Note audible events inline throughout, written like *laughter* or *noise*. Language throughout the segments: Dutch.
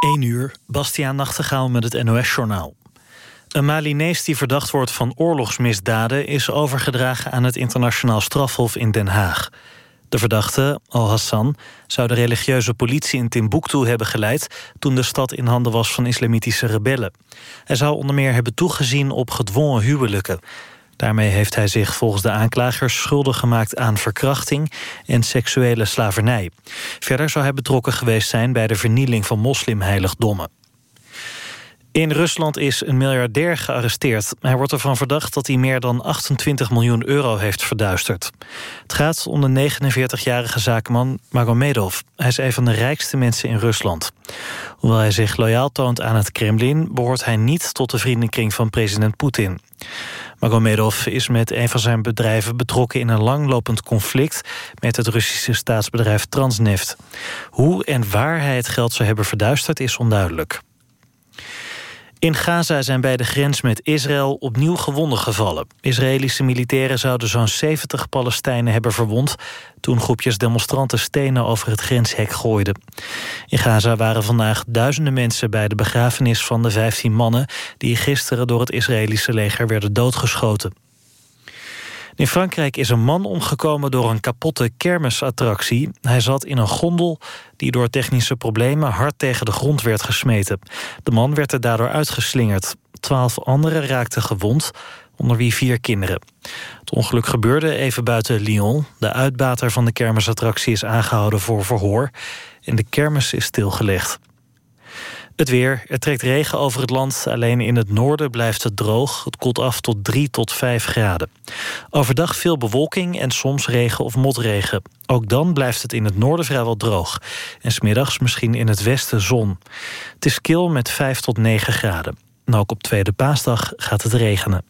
1 uur, Bastiaan Nachtegaal met het NOS-journaal. Een Malinees die verdacht wordt van oorlogsmisdaden... is overgedragen aan het internationaal strafhof in Den Haag. De verdachte, Al-Hassan, zou de religieuze politie in Timbuktu hebben geleid... toen de stad in handen was van islamitische rebellen. Hij zou onder meer hebben toegezien op gedwongen huwelijken. Daarmee heeft hij zich volgens de aanklagers schuldig gemaakt aan verkrachting en seksuele slavernij. Verder zou hij betrokken geweest zijn bij de vernieling van moslimheiligdommen. In Rusland is een miljardair gearresteerd. Hij wordt ervan verdacht dat hij meer dan 28 miljoen euro heeft verduisterd. Het gaat om de 49-jarige zakenman Magomedov. Hij is een van de rijkste mensen in Rusland. Hoewel hij zich loyaal toont aan het Kremlin... behoort hij niet tot de vriendenkring van president Poetin. Magomedov is met een van zijn bedrijven betrokken in een langlopend conflict met het Russische staatsbedrijf Transneft. Hoe en waar hij het geld zou hebben verduisterd is onduidelijk. In Gaza zijn bij de grens met Israël opnieuw gewonden gevallen. Israëlische militairen zouden zo'n 70 Palestijnen hebben verwond... toen groepjes demonstranten stenen over het grenshek gooiden. In Gaza waren vandaag duizenden mensen bij de begrafenis van de 15 mannen... die gisteren door het Israëlische leger werden doodgeschoten. In Frankrijk is een man omgekomen door een kapotte kermisattractie. Hij zat in een gondel die door technische problemen hard tegen de grond werd gesmeten. De man werd er daardoor uitgeslingerd. Twaalf anderen raakten gewond, onder wie vier kinderen. Het ongeluk gebeurde even buiten Lyon. De uitbater van de kermisattractie is aangehouden voor verhoor... en de kermis is stilgelegd. Het weer. Er trekt regen over het land. Alleen in het noorden blijft het droog. Het koelt af tot 3 tot 5 graden. Overdag veel bewolking en soms regen of motregen. Ook dan blijft het in het noorden vrijwel droog. En smiddags misschien in het westen zon. Het is kil met 5 tot 9 graden. En ook op tweede paasdag gaat het regenen.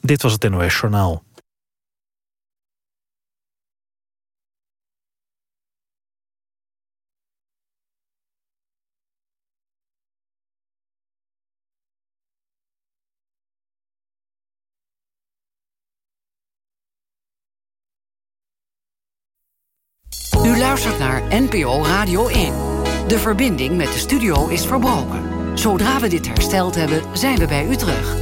Dit was het NOS Journaal. NPO Radio 1. De verbinding met de studio is verbroken. Zodra we dit hersteld hebben, zijn we bij u terug.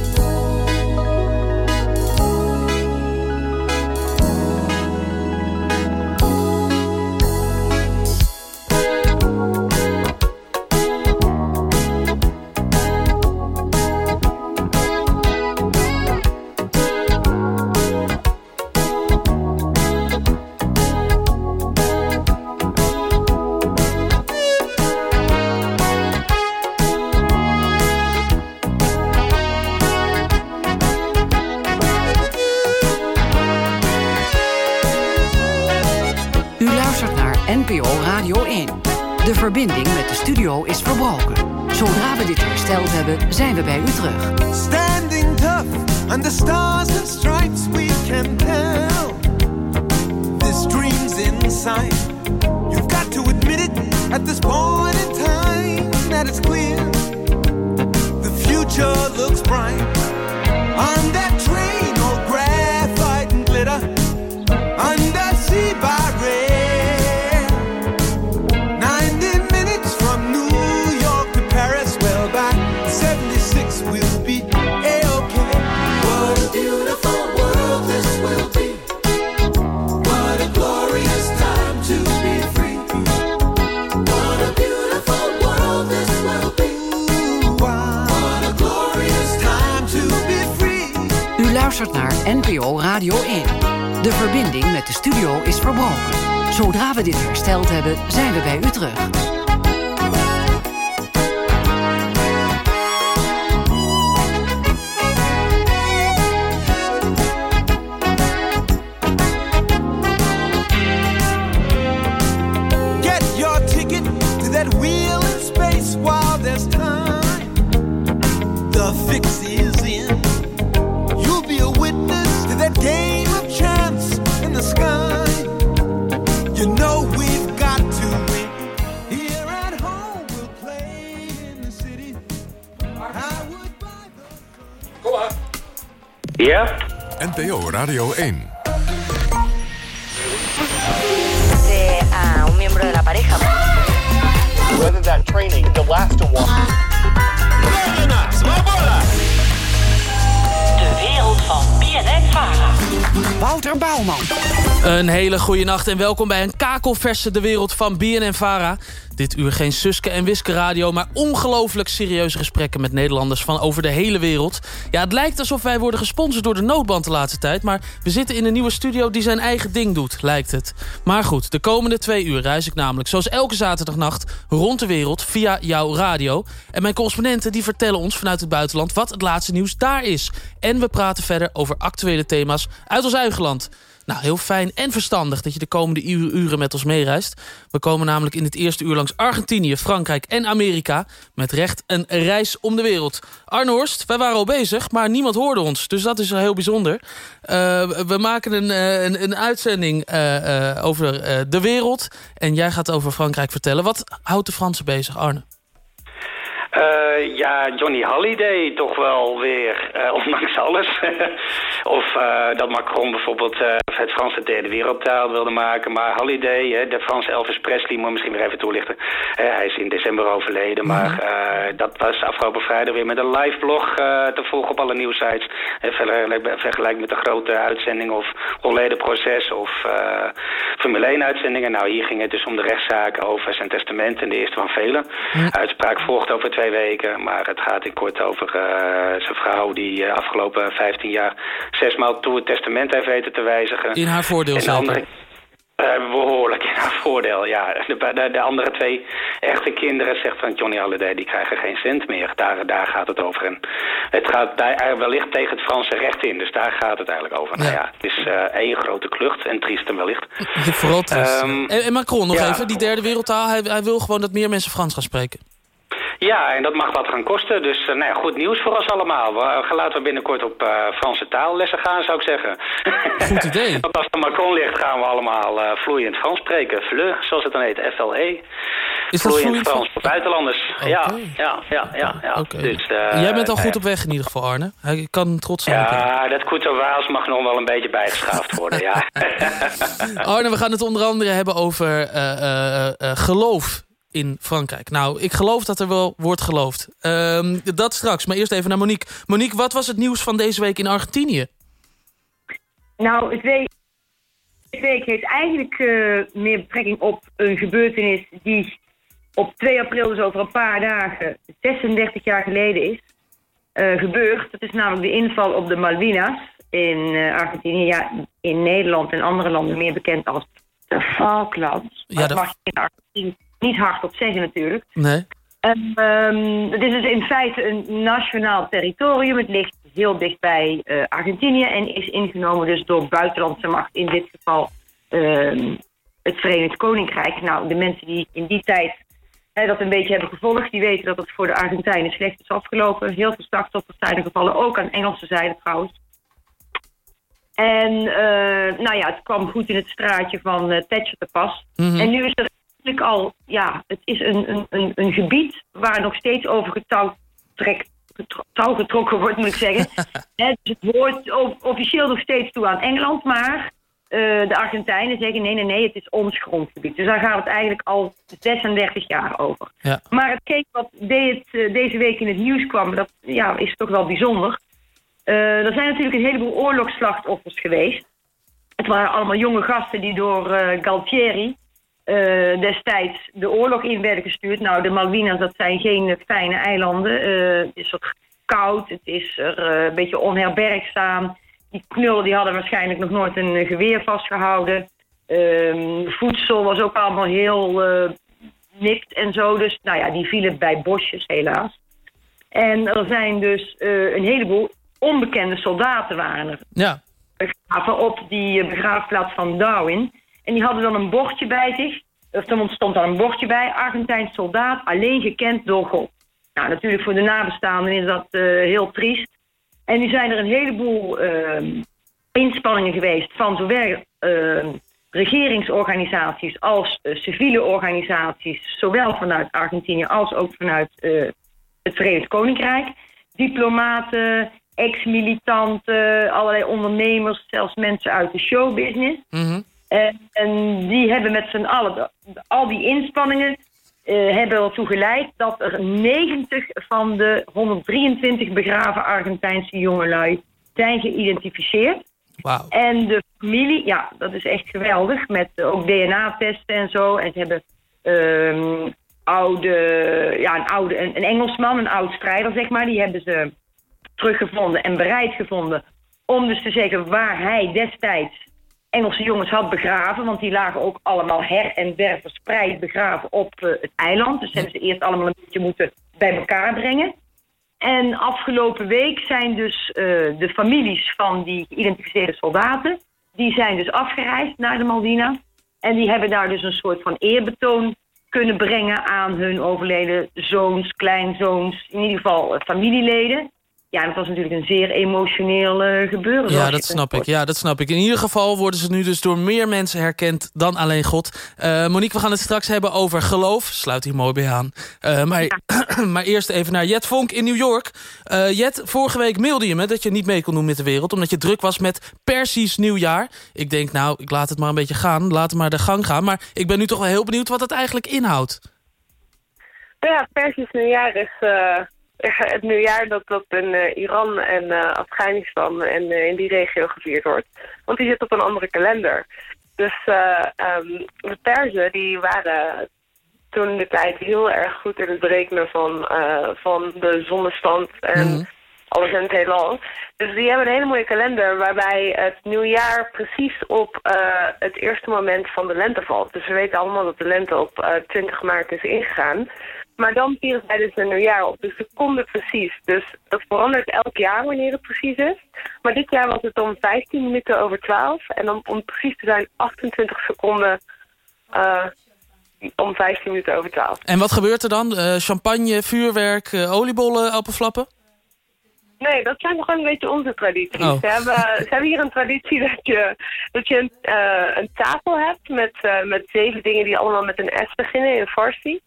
Is verbroken. Zodra we dit hersteld hebben, zijn we bij u terug. Standing tough under stars and stripes, we can tell. This dream's inside. You've got to admit it at this point in time that it's clear. The future looks bright. On that train, all graphite and glitter. Undersea by Radio 1. De verbinding met de studio is verbroken. Zodra we dit hersteld hebben, zijn we bij u terug. Radio 1. a un miembro de la pareja. Whether that training will last a while. De wereld van BNN Vara. Wouter Bouwman. Een hele goede nacht en welkom bij een kakelverse De Wereld van BNN Vara. Dit uur geen Suske en Wiske radio, maar ongelooflijk serieuze gesprekken met Nederlanders van over de hele wereld. Ja, het lijkt alsof wij worden gesponsord door de noodband de laatste tijd, maar we zitten in een nieuwe studio die zijn eigen ding doet, lijkt het. Maar goed, de komende twee uur reis ik namelijk, zoals elke zaterdagnacht, rond de wereld via jouw radio. En mijn correspondenten die vertellen ons vanuit het buitenland wat het laatste nieuws daar is. En we praten verder over actuele thema's uit ons eigen land. Nou, heel fijn en verstandig dat je de komende uren met ons meereist. We komen namelijk in het eerste uur langs Argentinië, Frankrijk en Amerika... met recht een reis om de wereld. Arne Horst, wij waren al bezig, maar niemand hoorde ons. Dus dat is heel bijzonder. Uh, we maken een, uh, een, een, uitzending uh, over de wereld. En jij gaat over Frankrijk vertellen. Wat houdt de Fransen bezig, Arne? Uh, ja, Johnny Halliday toch wel weer, uh, *laughs* ondanks alles. *laughs* of uh, dat Macron bijvoorbeeld het Franse derde wereldtaal wilde maken. Maar Halliday, de Franse Elvis Presley, moet misschien weer even toelichten. hij is in december overleden, -hmm. maar dat was afgelopen vrijdag weer met een live blog te volgen op alle nieuwsites. vergelijk met de grote uitzending of Hollede Proces of Formule 1 uitzendingen. Nou, hier ging het dus om de rechtszaken over zijn testament en de eerste van -hmm. Uitspraak volgt over twee weken. Maar het gaat in kort over uh, zijn vrouw die uh, afgelopen 15 jaar zesmaal toe het testament heeft weten te wijzigen. In haar voordeel andere, uh, behoorlijk in haar voordeel, ja. *laughs* De, de, de, andere twee echte kinderen, zegt van Johnny Halliday, die krijgen geen cent meer. Daar, daar gaat het over. En het gaat daar wellicht tegen het Franse recht in. Dus daar gaat het eigenlijk over. Ja. Nou ja, het is één grote klucht en triest en wellicht. Vooral triest. Um, en, en, Macron nog ja, even, die derde wereldtaal. Hij, hij wil gewoon dat meer mensen Frans gaan spreken. Ja, en dat mag wat gaan kosten. Dus uh, nou ja, goed nieuws voor ons allemaal. We, laten we binnenkort op uh, Franse taallessen gaan, zou ik zeggen. Goed idee. *laughs* Want als er Macron ligt, gaan we allemaal uh, vloeiend Frans spreken. Fleu, zoals het dan heet, FLE. Is dat vloeiend Frans voor buitenlanders? Okay. Ja, ja, ja, ja. ja. Okay. Dus, Jij bent al goed op weg in ieder geval, Arne. Ik kan trots zijn. Ja, dat Coeterwaals mag nog wel een beetje bijgeschaafd worden, ja. *laughs* Arne, we gaan het onder andere hebben over geloof in Frankrijk. Nou, ik geloof dat er wel wordt geloofd. Um, dat straks, maar eerst even naar Monique. Monique, wat was het nieuws van deze week in Argentinië? Nou, het week, deze week heeft eigenlijk uh, meer betrekking op een gebeurtenis... die op 2 april, dus over een paar dagen, 36 jaar geleden is uh, gebeurd. Dat is namelijk de inval op de Malvinas in uh, Argentinië. Ja, in Nederland en andere landen meer bekend als de Falklands. Ja, dat mag in Argentinië niet hardop zeggen natuurlijk. Nee. Um, het is dus in feite een nationaal territorium. Het ligt heel dicht bij uh, Argentinië en is ingenomen dus door buitenlandse macht. In dit geval uh, het Verenigd Koninkrijk. Nou, de mensen die in die tijd hè, dat een beetje hebben gevolgd... die weten dat het voor de Argentijnen slecht is afgelopen. Heel veel slachtoffers zijn er gevallen, ook aan Engelse zijde trouwens. En uh, nou ja, het kwam goed in het straatje van uh, Thatcher te pas. Mm -hmm. En nu is er al, ja, het is een, een, een gebied waar nog steeds over getouw, touw getrokken wordt, moet ik zeggen. *laughs* dus het hoort officieel nog steeds toe aan Engeland, maar uh, de Argentijnen zeggen nee, nee, nee, het is ons grondgebied. Dus daar gaat het eigenlijk al 36 jaar over. Ja. Maar hetgeen wat de, uh, deze week in het nieuws kwam, dat ja, is toch wel bijzonder. Uh, er zijn natuurlijk een heleboel oorlogsslachtoffers geweest. Het waren allemaal jonge gasten die door Galtieri, uh, destijds de oorlog in werden gestuurd. Nou, de Malvinas, dat zijn geen fijne eilanden. Uh, het is wat koud, het is er uh, een beetje onherbergzaam. Die knullen die hadden waarschijnlijk nog nooit een geweer vastgehouden. Ehm, voedsel was ook allemaal heel nipt en zo. Dus nou ja, die vielen bij bosjes helaas. En er zijn dus een heleboel onbekende soldaten waren er. Ja. Begraven op die begraafplaats van Darwin. En die hadden dan een bordje bij zich. Of er stond dan een bordje bij. Argentijns soldaat, alleen gekend door God. Nou, natuurlijk voor de nabestaanden is dat uh, heel triest. En nu zijn er een heleboel uh, inspanningen geweest van zowel uh, regeringsorganisaties als uh, civiele organisaties, zowel vanuit Argentinië als ook vanuit het Verenigd Koninkrijk. Diplomaten, ex-militanten, allerlei ondernemers, zelfs mensen uit de showbusiness. Mm en, en, die hebben met z'n allen, al die inspanningen, eh, hebben ertoe geleid dat er 90 van de 123 begraven Argentijnse jongelui zijn geïdentificeerd. Wauw. En de familie, ja, dat is echt geweldig. Met eh, ook DNA-testen en zo. En ze hebben ehm, oude, ja, een, oude, een, een Engelsman, een oud strijder, zeg maar. Die hebben ze teruggevonden en bereid gevonden. Om dus te zeggen waar hij destijds Engelse jongens had begraven. Want die lagen ook allemaal her en der verspreid begraven op eh, het eiland. Dus hebben ze eerst allemaal een beetje moeten bij elkaar brengen. En afgelopen week zijn dus eh, de families van die geïdentificeerde soldaten... die zijn dus afgereisd naar de Maldinas. En die hebben daar dus een soort van eerbetoon kunnen brengen aan hun overleden zoons, kleinzoons... in ieder geval eh, familieleden. Ja, dat was natuurlijk een zeer emotioneel uh, gebeuren. Ja, dat snap ik. Ja, dat snap ik. In ieder geval worden ze nu dus door meer mensen herkend dan alleen God. Uh, Monique, we gaan het straks hebben over geloof. Sluit hier mooi bij aan. Uh, maar, ja. *clears throat* maar eerst even naar Jet Vonk in New York. Jet, vorige week mailde je me dat je niet mee kon doen met de wereld... omdat je druk was met Persisch nieuwjaar. Ik denk, nou, ik laat het maar een beetje gaan. Laat het maar de gang gaan. Maar ik ben nu toch wel heel benieuwd wat het eigenlijk inhoudt. Ja, Persisch nieuwjaar is het nieuwjaar dat, dat in uh, Iran en uh, Afghanistan en uh, in die regio gevierd wordt. Want die zit op een andere kalender. Dus um, de Perzen die waren toen de tijd heel erg goed in het berekenen van, van de zonnestand en mm. alles in het heelal. Dus die hebben een hele mooie kalender waarbij het nieuwjaar precies op het eerste moment van de lente valt. Dus we weten allemaal dat de lente op 20 maart is ingegaan. Maar dan vieren zij dus een nieuwjaar op. Dus seconden precies. Dus dat verandert elk jaar wanneer het precies is. Maar dit jaar was het om 15 minuten over 12. En om, om precies te zijn 28 seconden uh, om 15 minuten over 12. En wat gebeurt er dan? Uh, champagne, vuurwerk, uh, oliebollen, appelflappen? Nee, dat zijn gewoon een beetje onze tradities. Oh. Ze, hebben, ze hebben hier een traditie dat je, dat je een, uh, een tafel hebt met, uh, met zeven dingen die allemaal met een S beginnen in Farsi.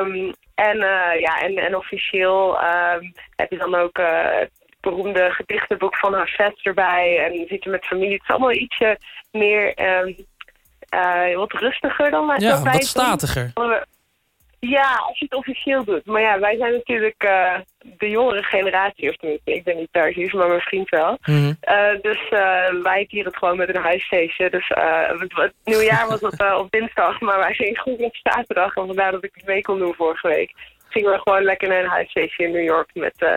Um, en, uh, ja, en, en officieel um, heb je dan ook het beroemde gedichtenboek van Hafez erbij. En zit je met familie. Het is allemaal ietsje meer... Um, wat rustiger dan wij Ja, wat statiger. Ja, als je het officieel doet. Maar ja, wij zijn natuurlijk uh, de jongere generatie. Of tenminste, ik ben niet Persisch, maar mijn vriend wel. Mm -hmm. uh, dus uh, wij vieren het gewoon met een huisfeestje. Dus het, het, nieuwjaar was op, op dinsdag, maar wij gingen goed op zaterdag. En vandaar dat ik het mee kon doen vorige week gingen we gewoon lekker naar een huisfeestje in New York met, uh,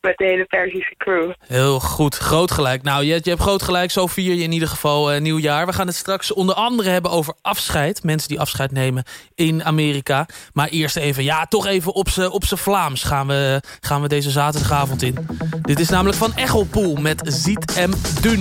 met de hele Persische crew. Heel goed, groot gelijk. Nou, je, je hebt groot gelijk, zo vier je in ieder geval uh, nieuwjaar. We gaan het straks onder andere hebben over afscheid. Mensen die afscheid nemen in Amerika. Maar eerst even, ja, toch even op z'n op Vlaams gaan we, gaan we deze zaterdagavond in. Dit is namelijk van Echelpoel met Ziet em Dun.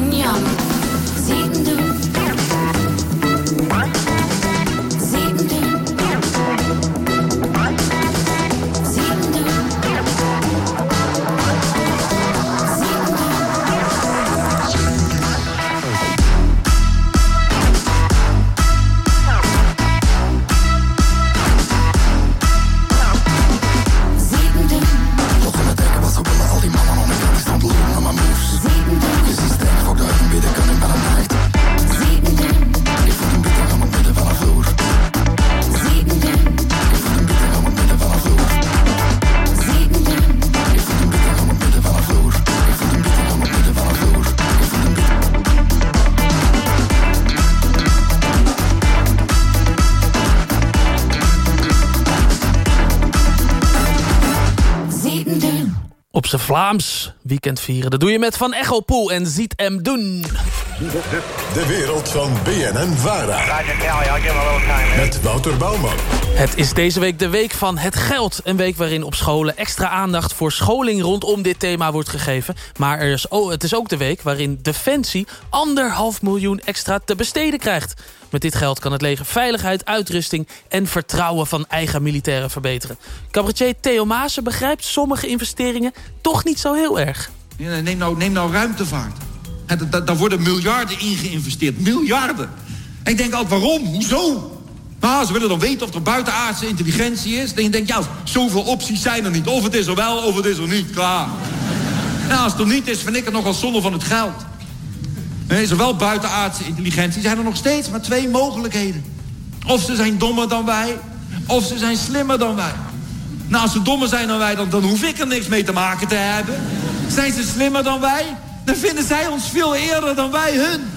Doen, jam. Zitten Vlaams weekend vieren. Dat doe je met Van Echelpoel en Ziet hem doen. De wereld van BNN Vara. Met Wouter Bouwman. Het is deze week de week van het geld. Een week waarin op scholen extra aandacht voor scholing rondom dit thema wordt gegeven. Maar er is, oh, het is ook de week waarin Defensie anderhalf miljoen extra te besteden krijgt. Met dit geld kan het leger veiligheid, uitrusting en vertrouwen van eigen militairen verbeteren. Cabaretier Theo Maassen begrijpt sommige investeringen toch niet zo heel erg. Neem nou, neem nou ruimtevaart. Da- Daar worden miljarden in geïnvesteerd. Miljarden. En ik denk altijd, waarom? Hoezo? Nou, ze willen dan weten of er buitenaardse intelligentie is. Dan denk je, ja, zoveel opties zijn er niet. Of het is er wel, of het is er niet. Klaar. Nou, als het er niet is, vind ik het nogal zonde van het geld. Nee, Is er wel buitenaardse intelligentie, zijn er nog steeds maar twee mogelijkheden. Of ze zijn dommer dan wij, of ze zijn slimmer dan wij. Nou, als ze dommer zijn dan wij, dan hoef ik er niks mee te maken te hebben. Zijn ze slimmer dan wij? Dan vinden zij ons veel eerder dan wij hun.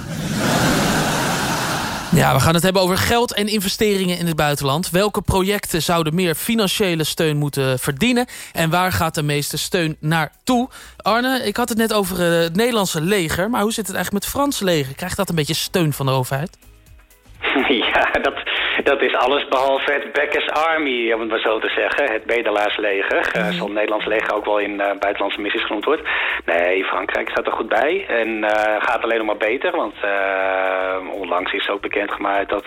Ja, we gaan het hebben over geld en investeringen in het buitenland. Welke projecten zouden meer financiële steun moeten verdienen? En waar gaat de meeste steun naartoe? Arne, ik had het net over eh, het Nederlandse leger. Maar hoe zit het eigenlijk met het Franse leger? Krijgt dat een beetje steun van de overheid? *laughs* Ja, dat, dat is alles behalve het Beckers Army, om het maar zo te zeggen. Het bedelaarsleger. Eh, zal het Nederlands leger ook wel in eh, buitenlandse missies genoemd wordt. Nee, Frankrijk staat er goed bij. En eh, gaat alleen nog maar beter. Want eh, onlangs is ook bekendgemaakt dat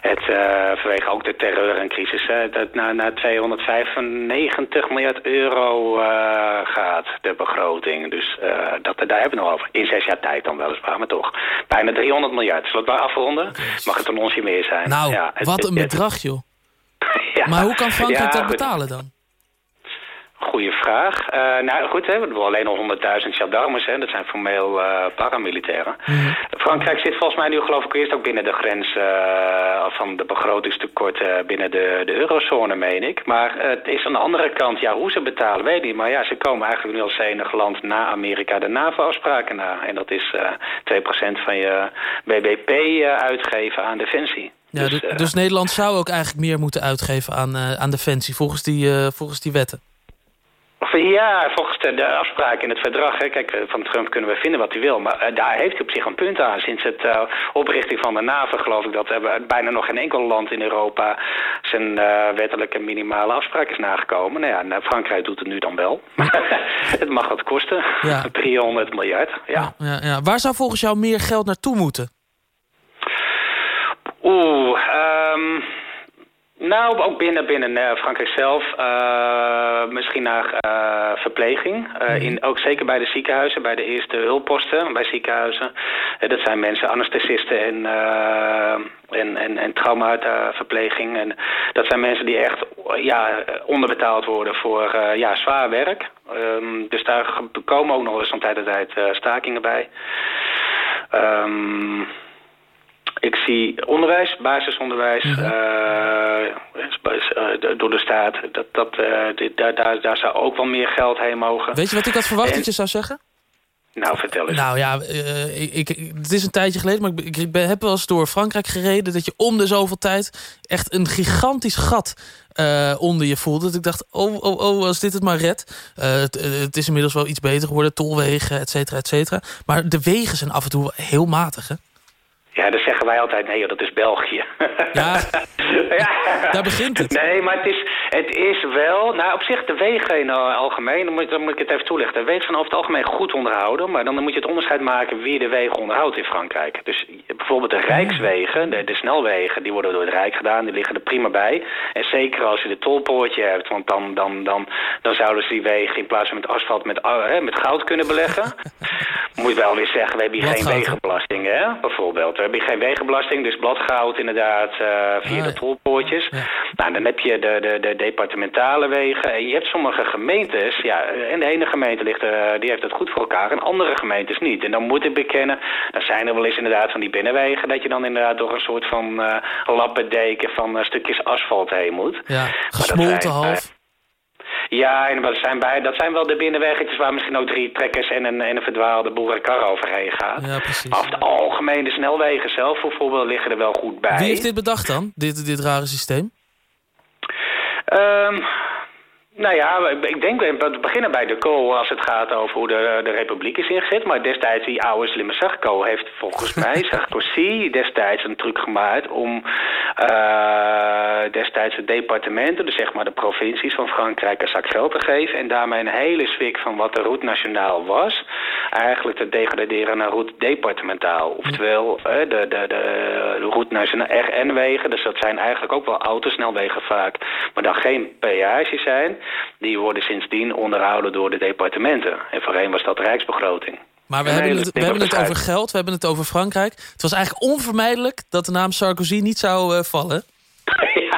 het vanwege ook de terreur en crisis... dat naar, naar 295 miljard euro gaat, de begroting. Dus dat, daar hebben we nog over. In zes jaar tijd dan weliswaar, maar toch. Bijna 300 miljard. Zullen we het maar afronden? Mag het een onsje meer zijn? Nou, Ja, het- wat een bedrag, *laughs* joh. Ja. Maar hoe kan Frankrijk Ja, dat betalen dan? Goeie vraag. Eh, nou goed, hè, we hebben alleen al 100.000 gendarmes, hè, dat zijn formeel eh, paramilitairen. Frankrijk zit volgens mij nu geloof ik eerst ook binnen de grens eh, van de begrotingstekort eh, binnen de, de eurozone, meen ik. Maar het is aan de andere kant, ja, hoe ze betalen, weet ik niet. Maar ja, ze komen eigenlijk nu als enig land na Amerika de NAVO-afspraken na. En dat is eh 2% van je BBP uitgeven aan defensie. Ja, Dus, dus, eh, dus Nederland zou ook eigenlijk meer moeten uitgeven aan, eh, aan defensie... Volgens die, eh, volgens die wetten. Ja, volgens de, de afspraak in het verdrag. Hè, kijk, van Trump kunnen we vinden wat hij wil. Maar daar heeft hij op zich een punt aan. Sinds het oprichting van de NAVO geloof ik dat er bijna nog geen enkel land in Europa zijn wettelijke minimale afspraak is nagekomen. Nou ja, en, eh, Frankrijk doet het nu dan wel. *laughs* het mag wat kosten. Ja. *laughs* 300 miljard. Ja. Ja, ja. Waar zou volgens jou meer geld naartoe moeten? Ehm, nou, ook binnen, binnen eh, Frankrijk zelf. eh, misschien naar eh, verpleging. Eh, in, ook zeker bij de ziekenhuizen, bij de eerste hulpposten bij ziekenhuizen. Dat zijn mensen, anesthesisten en, en, en, en traumaverpleging. En dat zijn mensen die echt ja, onderbetaald worden voor ja, zwaar werk. Ehm, dus daar komen ook nog eens van tijd tot tijd stakingen bij. Ehm ik zie onderwijs, basisonderwijs, eh, eh, door de staat. Dat, eh, daar, daar, daar zou ook wel meer geld heen mogen. Weet je wat ik had verwacht En- dat je zou zeggen? Nou, vertel eens. Nou ja, eh, ik, ik, het is een tijdje geleden, maar ik, ik ben, heb wel eens door Frankrijk gereden... dat je om de zoveel tijd echt een gigantisch gat eh, onder je voelde. Dat ik dacht, oh, oh, oh, als dit het maar redt. Eh, het, eh, het is inmiddels wel iets beter geworden, tolwegen, et cetera, et cetera. Maar de wegen zijn af en toe heel matig, hè? Ja, dan zeggen wij altijd, nee, joh, dat is België. Ja, *laughs* ja. daar begint het. Nee, maar het is, het is wel... Nou, op zich, de wegen in het algemeen, dan moet, dan moet ik het even toelichten. De wegen zijn over het algemeen goed onderhouden... maar dan moet je het onderscheid maken wie de wegen onderhoudt in Frankrijk. Dus bijvoorbeeld de rijkswegen, de, de snelwegen... die worden door het Rijk gedaan, die liggen er prima bij. En zeker als je de tolpoortje hebt... want dan, dan, dan, dan zouden ze die wegen in plaats van met asfalt met, uh, met goud kunnen beleggen. *laughs* moet wel weer zeggen, we hebben hier geen wegenbelasting, hè, bijvoorbeeld. Hier geen wegenbelasting, dus bladgoud inderdaad uh, via de tolpoortjes. Nou, dan heb je de, de, de departementale wegen. En je hebt sommige gemeentes, ja, en de ene gemeente ligt, uh, die heeft het goed voor elkaar en andere gemeentes niet. En dan moet ik bekennen, dan zijn er wel eens inderdaad van die binnenwegen, dat je dan inderdaad door een soort van uh, lappendeken van stukjes asfalt heen moet. Ja, gesmolten half. Ja, en dat zijn, bij, dat zijn wel de binnenweggetjes waar misschien ook drie trekkers en een, en een verdwaalde boerenkar overheen gaan. Ja, precies. Maar over het algemeen, de snelwegen zelf bijvoorbeeld liggen er wel goed bij. Wie heeft dit bedacht dan, dit, dit rare systeem? Um, nou ja, ik denk we beginnen bij de Co als het gaat over hoe de, de republiek is ingezet. Maar destijds die oude slimme Sarko heeft volgens *laughs* mij Sarkozy destijds een truc gemaakt om uh, destijds de departementen, dus zeg maar de provincies van Frankrijk een zak geld te geven. En daarmee een hele zwik van wat de route nationaal was, eigenlijk te degraderen naar route departementaal. Oftewel uh, de, de, de, de route nationaal RN-wegen, dus dat zijn eigenlijk ook wel autosnelwegen vaak, maar dan geen peage zijn die worden sindsdien onderhouden door de departementen. En voorheen was dat rijksbegroting. Maar we, hebben het, we hebben het over geld, we hebben het over Frankrijk. Het was eigenlijk onvermijdelijk dat de naam Sarkozy niet zou uh, vallen. *laughs* Ja,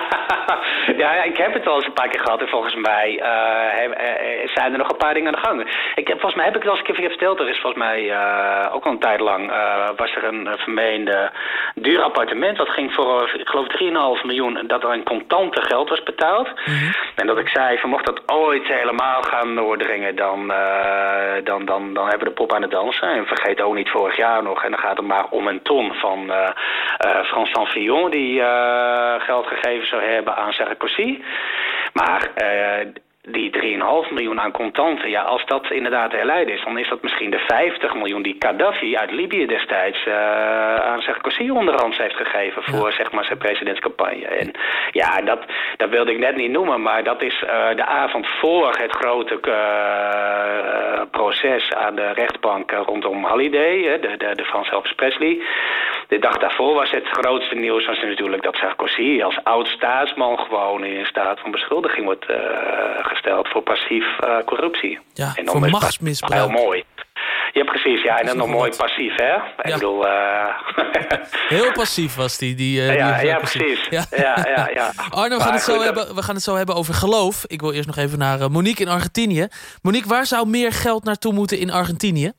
ik heb het wel eens een paar keer gehad. En volgens mij uh, zijn er nog een paar dingen aan de gang. Ik heb, volgens mij heb ik het al eens een keer verteld. Er is volgens mij uh, ook al een tijd lang... was er een vermeende duur appartement. Dat ging voor, ik geloof, 3,5 miljoen. Dat er een contante geld was betaald. Mm -hmm. En dat ik zei, van mocht dat ooit helemaal gaan doordringen... Dan, dan, dan, dan hebben we de pop aan het dansen. En vergeet ook niet vorig jaar nog. En dan gaat het maar om een ton van Frans Sanfillon... die geld gegeven zou hebben aan Maar uh, die 3,5 miljoen aan contanten, ja, als dat inderdaad herleid is... dan is dat misschien de 50 miljoen die Gaddafi uit Libië destijds uh, aan Sarkozy onderhands heeft gegeven... voor ja. zeg maar, zijn presidentscampagne. En ja, dat, dat wilde ik net niet noemen, maar dat is uh, de avond voor het grote uh, proces aan de rechtbank rondom Halliday, de, de, de Frans Elvis Presley. De dag daarvoor was het grootste nieuws was natuurlijk dat Sarkozy als oud-staatsman gewoon in staat van beschuldiging wordt gesteld voor passief uh, corruptie. Ja, en voor machtsmisbruik. Heel mooi. Ja, precies. Ja, en dan nog mooi passief, hè? Ik ja. bedoel... Uh... *laughs* Heel passief was die. die, uh, ja, die ja, precies. Ja. Ja, ja, ja. *laughs* Arno, we gaan, het zo goed, hebben, we gaan het zo hebben over geloof. Ik wil eerst nog even naar Monique in Argentinië. Monique, waar zou meer geld naartoe moeten in Argentinië?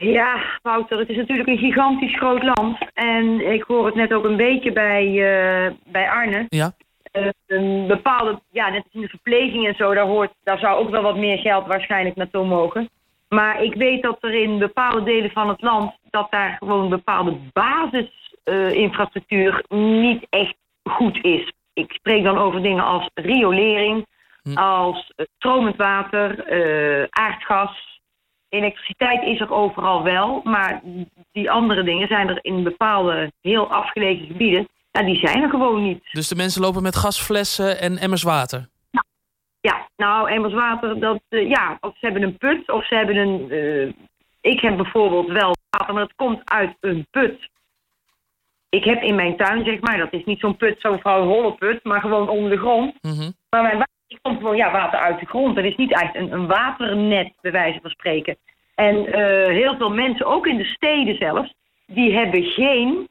Ja, Wouter, het is natuurlijk een gigantisch groot land. En ik hoor het net ook een beetje bij, bij Arne. Ja. Uh, een bepaalde, ja, net als in de verpleging en zo, daar, hoort, daar zou ook wel wat meer geld waarschijnlijk naartoe mogen. Maar ik weet dat er in bepaalde delen van het land, dat daar gewoon bepaalde basisinfrastructuur uh, niet echt goed is. Ik spreek dan over dingen als riolering, hm. als uh, stromend water, aardgas. Elektriciteit is er overal wel, maar die andere dingen zijn er in bepaalde heel afgelegen gebieden ja, die zijn er gewoon niet. Dus de mensen lopen met gasflessen en emmers water? Ja, ja nou, emmers water, dat, uh, ja, of ze hebben een put, of ze hebben een... Uh, ik heb bijvoorbeeld wel water, maar het komt uit een put. Ik heb in mijn tuin, zeg maar, dat is niet zo'n put, zo'n vrouw holle put, maar gewoon onder de grond. Mm -hmm. Maar mijn water komt gewoon ja, water uit de grond. Dat is niet echt een, een waternet, bij wijze van spreken. En uh, heel veel mensen, ook in de steden zelfs, die hebben geen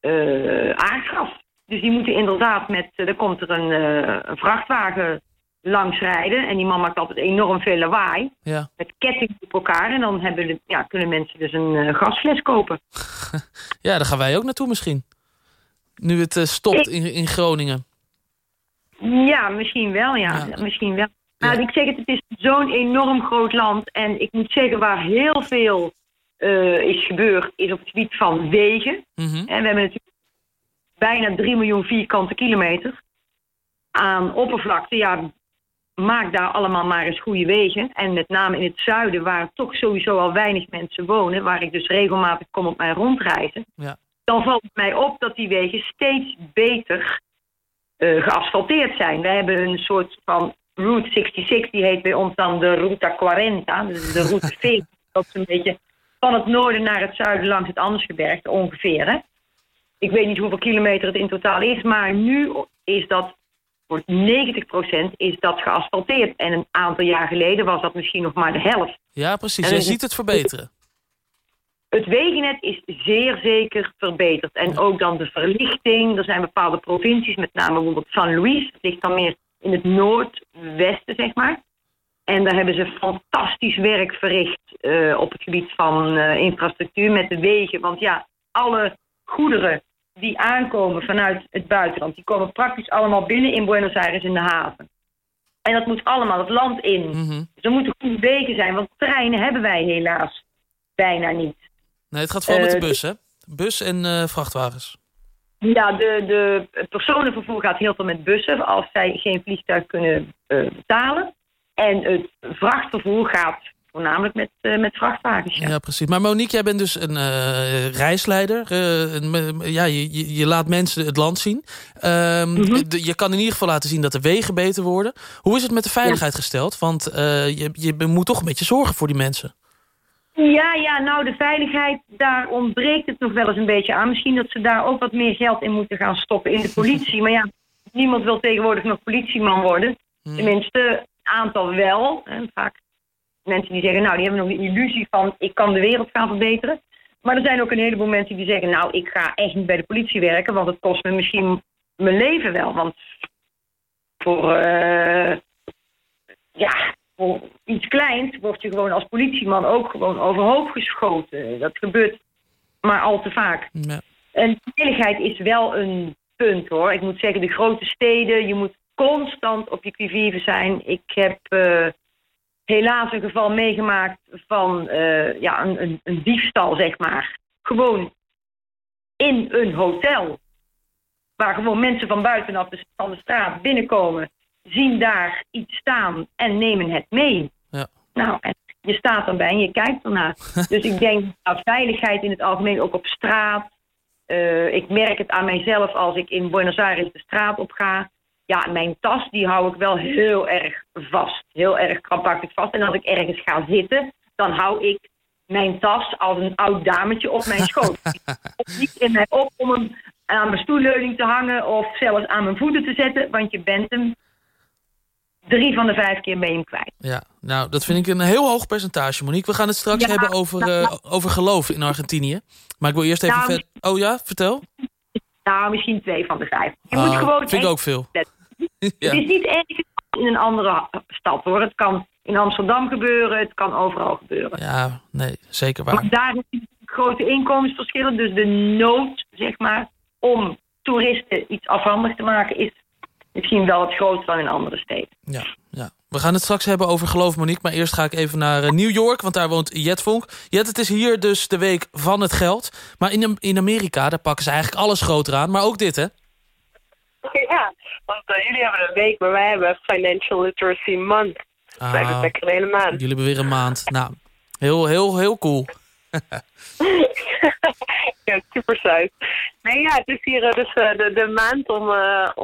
uh, aardgas. Dus die moeten inderdaad met, uh, er komt er een, een, vrachtwagen langs rijden. En die man maakt altijd enorm veel lawaai. Ja. Met ketting op elkaar. En dan hebben de, ja, kunnen mensen dus een gasfles kopen. *laughs* ja, daar gaan wij ook naartoe misschien. Nu het stopt Ik... in, in Groningen. Ja, misschien wel, ja. ja. Misschien wel. Maar ja. ik zeg het, het is zo'n enorm groot land. En ik moet zeggen, waar heel veel uh, is gebeurd, is op het gebied van wegen. Mm -hmm. En we hebben natuurlijk bijna 3 miljoen vierkante kilometer aan oppervlakte. Ja, maak daar allemaal maar eens goede wegen. En met name in het zuiden, waar toch sowieso al weinig mensen wonen... waar ik dus regelmatig kom op mijn rondreizen... Ja. dan valt het mij op dat die wegen steeds beter eh, geasfalteerd zijn. We hebben een soort van Route 66, die heet bij ons dan de Ruta 40. Dus de route *laughs* 40, dat is een beetje van het noorden naar het zuiden langs het Andersgebergte ongeveer. Hè? Ik weet niet hoeveel kilometer het in totaal is, maar nu is dat voor 90% is dat geasfalteerd. En een aantal jaar geleden was dat misschien nog maar de helft. Ja, precies. En Jij ziet het verbeteren. Het wegennet is zeer zeker verbeterd. En ook dan de verlichting. Er zijn bepaalde provincies, met name bijvoorbeeld San Luis. Dat ligt dan meer in het noordwesten, zeg maar. En daar hebben ze fantastisch werk verricht eh, op het gebied van eh, infrastructuur met de wegen. Want ja, alle goederen die aankomen vanuit het buitenland, die komen praktisch allemaal binnen in Buenos Aires in de haven. En dat moet allemaal het land in. Dus er moeten goede wegen zijn, want treinen hebben wij helaas bijna niet. Nee, het gaat vooral met de Eh, bus, hè? Bus en eh, vrachtwagens. Ja, de, de personenvervoer gaat heel veel met bussen als zij geen vliegtuig kunnen eh, betalen. En het vrachtvervoer gaat voornamelijk met, met vrachtwagens. Ja. Ja, precies. Maar Monique, jij bent dus een reisleider. Een- ja, je, je, je laat mensen het land zien. Ehm, Mhm. de- je kan in ieder geval laten zien dat de wegen beter worden. Hoe is het met de veiligheid gesteld? Want je, je moet toch een beetje zorgen voor die mensen. Ja, ja, nou de veiligheid, daar ontbreekt het nog wel eens een beetje aan. Misschien dat ze daar ook wat meer geld in moeten gaan stoppen in de politie. maar ja, niemand wil tegenwoordig nog politieman worden. Tenminste, een aantal wel. En vaak mensen die zeggen, nou die hebben nog de illusie van ik kan de wereld gaan verbeteren. Maar er zijn ook een heleboel mensen die zeggen, nou ik ga echt niet bij de politie werken, want het kost me misschien mijn leven wel. Want voor, eh, ja, voor iets kleins word je gewoon als politieman ook gewoon overhoop geschoten. Dat gebeurt maar al te vaak. Ja. En veiligheid is wel een punt hoor. Ik moet zeggen, de grote steden, je moet constant op je qui-vive zijn. Ik heb eh, helaas een geval meegemaakt van eh, ja, een, een, een diefstal, zeg maar. Gewoon in een hotel. Waar gewoon mensen van buitenaf de, van de straat binnenkomen, zien daar iets staan en nemen het mee. Ja. Nou, en je staat erbij en je kijkt ernaar. *laughs* dus ik denk dat veiligheid in het algemeen ook op straat. eh, ik merk het aan mijzelf als ik in Buenos Aires de straat op ga. Ja, mijn tas die hou ik wel heel erg vast. Heel erg krampachtig vast. En als ik ergens ga zitten, dan hou ik mijn tas als een oud dametje op mijn schoot. *laughs* Of niet in mij op om hem aan mijn stoelleuning te hangen of zelfs aan mijn voeten te zetten, want je bent hem drie van de vijf keer ben je hem kwijt. Ja, nou, dat vind ik een heel hoog percentage, Monique. We gaan het straks Ja, hebben over, nou, eh, nou. over geloof in Argentinië. Maar ik wil eerst even... Nou, vet- Oh ja, vertel. Nou, misschien twee van de vijf. Je Ah, moet gewoon vind ik ook veel. *laughs* Ja. Het is niet ergens in een andere stad hoor. Het kan in Amsterdam gebeuren, het kan overal gebeuren. Ja, nee, zeker Maar waar. daar heb je grote inkomensverschillen. Dus de nood, zeg maar, om toeristen iets afhandig te maken... is misschien wel het grootste dan in andere steden. Ja, ja. We gaan het straks hebben over geloof, Monique. Maar eerst ga ik even naar eh, New York, want daar woont Jet Vonk. Jet, het is hier dus de week van het geld. Maar in, in Amerika, daar pakken ze eigenlijk alles groter aan. Maar ook dit, hè? *laughs* Ja, want eh, jullie hebben een week, maar wij hebben Financial Literacy Month. Ah, Wij hebben lekker een hele maand. Jullie hebben weer een maand. Nou, heel, heel, heel cool. *laughs* ja, super zuid. Nee, ja, het is hier eh, dus de, de maand om,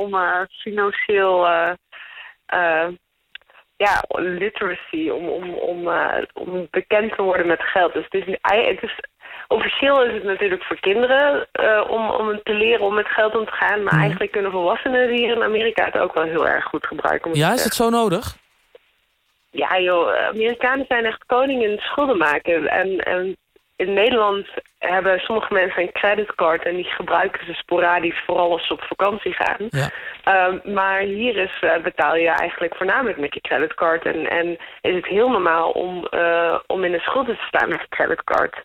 om financieel... eh, ja, literacy, om, om, om, eh, om bekend te worden met geld. Dus het is, het is, officieel is het natuurlijk voor kinderen eh, om, om te leren om met geld om te gaan. Maar eigenlijk kunnen volwassenen hier in Amerika het ook wel heel erg goed gebruiken. Ja, is het zo nodig? Ja joh, Amerikanen zijn echt koning in schulden maken. En, en in Nederland hebben sommige mensen een creditcard en die gebruiken ze sporadisch, vooral als ze op vakantie gaan. Ja. Ehm, maar hier is, eh, betaal je eigenlijk voornamelijk met je creditcard. En, en is het heel normaal om, eh, om in de schulden te staan met je creditcard.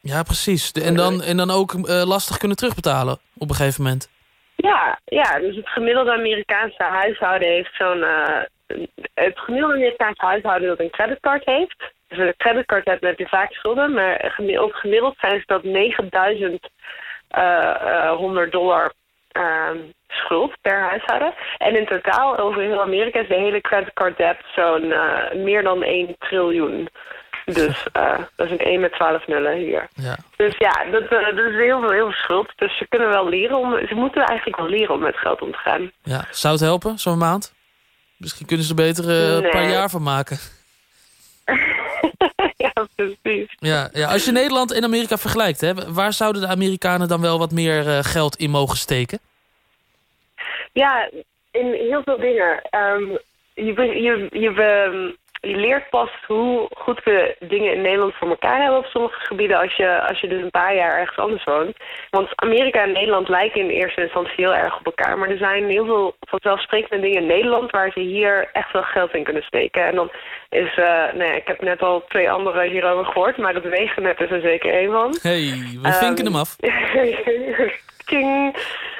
Ja, precies. En dan, en dan ook eh, lastig kunnen terugbetalen op een gegeven moment. Ja, ja, dus het gemiddelde Amerikaanse huishouden heeft zo'n... het gemiddelde Amerikaanse huishouden dat een creditcard heeft... Dus je een creditcard hebt, dan heb je vaak schulden. Maar gemi- ook gemiddeld zijn ze dat 9000 eh, eh, 100 dollar ehm, schuld per huishouden. En in totaal over heel Amerika is de hele creditcard debt zo'n uh, meer dan 1 triljoen. Dus uh, dat is een 1 met 12 nullen hier. Ja. Dus ja, dat, uh, dat is heel veel, heel veel schuld. Dus ze kunnen wel leren om, ze moeten eigenlijk wel leren om met geld om te gaan. Ja, zou het helpen, zo'n maand? Misschien kunnen ze er beter een Nee. paar jaar van maken. *laughs* ja, precies. Ja, ja, als je *laughs* Nederland en Amerika vergelijkt, hè, waar zouden de Amerikanen dan wel wat meer eh, geld in mogen steken? Ja, in heel veel dingen. Ehm, je, je, je, je leert pas hoe goed we dingen in Nederland voor elkaar hebben op sommige gebieden als je, als je dus een paar jaar ergens anders woont. Want Amerika en Nederland lijken in eerste instantie heel erg op elkaar. Maar er zijn heel veel vanzelfsprekende dingen in Nederland waar ze hier echt wel geld in kunnen steken. En dan is, eh nee, ik heb net al twee andere hierover gehoord, maar dat wegennet is er zeker één van. hey, we vinken hem af. *laughs* Ting.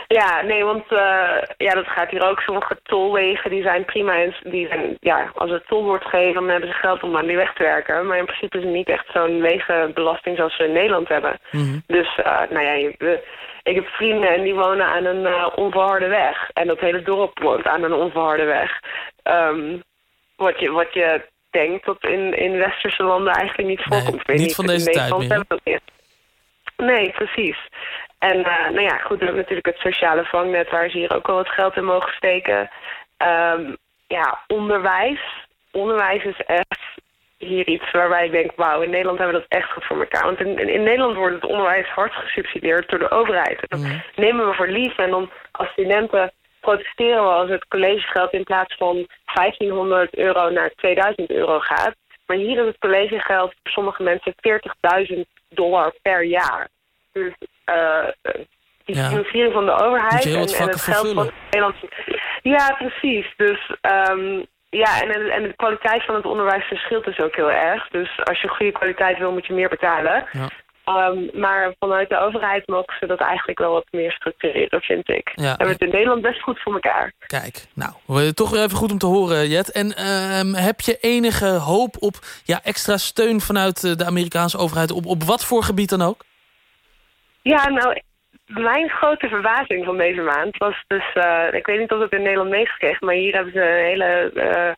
Ja, nee, want eh, ja, dat gaat hier ook. Sommige tolwegen die zijn prima. En die zijn, ja, als er tol wordt gegeven, dan hebben ze geld om aan die weg te werken. Maar in principe is het niet echt zo'n wegenbelasting zoals we in Nederland hebben. Dus, eh, nou ja, je- ik heb vrienden en die wonen aan een eh, onverharde weg. En dat hele dorp woont aan een onverharde weg. Ehm, wat, je, wat je denkt dat in, in westerse landen eigenlijk niet voorkomt. Weet niet van deze tijd meer. Nee, precies. En eh, nou ja, goed, we hebben natuurlijk het sociale vangnet waar ze hier ook wel wat geld in mogen steken. Ehm, ja, onderwijs. Onderwijs is echt hier iets waarbij ik denk, wauw, in Nederland hebben we dat echt goed voor elkaar. Want in, in, Nederland wordt het onderwijs hard gesubsidieerd door de overheid. En dat nemen we voor lief. En dan als studenten protesteren we als het collegegeld in plaats van 1500 euro naar 2000 euro gaat. Maar hier is het collegegeld voor sommige mensen 40.000 dollar per jaar. Dus die Ja. financiering van de overheid en, het geld van Nederland. Ja, precies. Dus ehm, ja, en, en, de kwaliteit van het onderwijs verschilt dus ook heel erg. Dus als je goede kwaliteit wil, moet je meer betalen. Ja. Ehm, maar vanuit de overheid mogen ze dat eigenlijk wel wat meer structureren, vind ik. Ja. We hebben het in Nederland best goed voor elkaar. Kijk, nou, toch weer even goed om te horen, Jet. En ehm, heb je enige hoop op ja, extra steun vanuit eh, de Amerikaanse overheid... op, op wat voor gebied dan ook? Ja, nou, mijn grote verbazing van deze maand was dus... eh, ik weet niet of het in Nederland meegekregen, maar hier hebben ze een hele uh,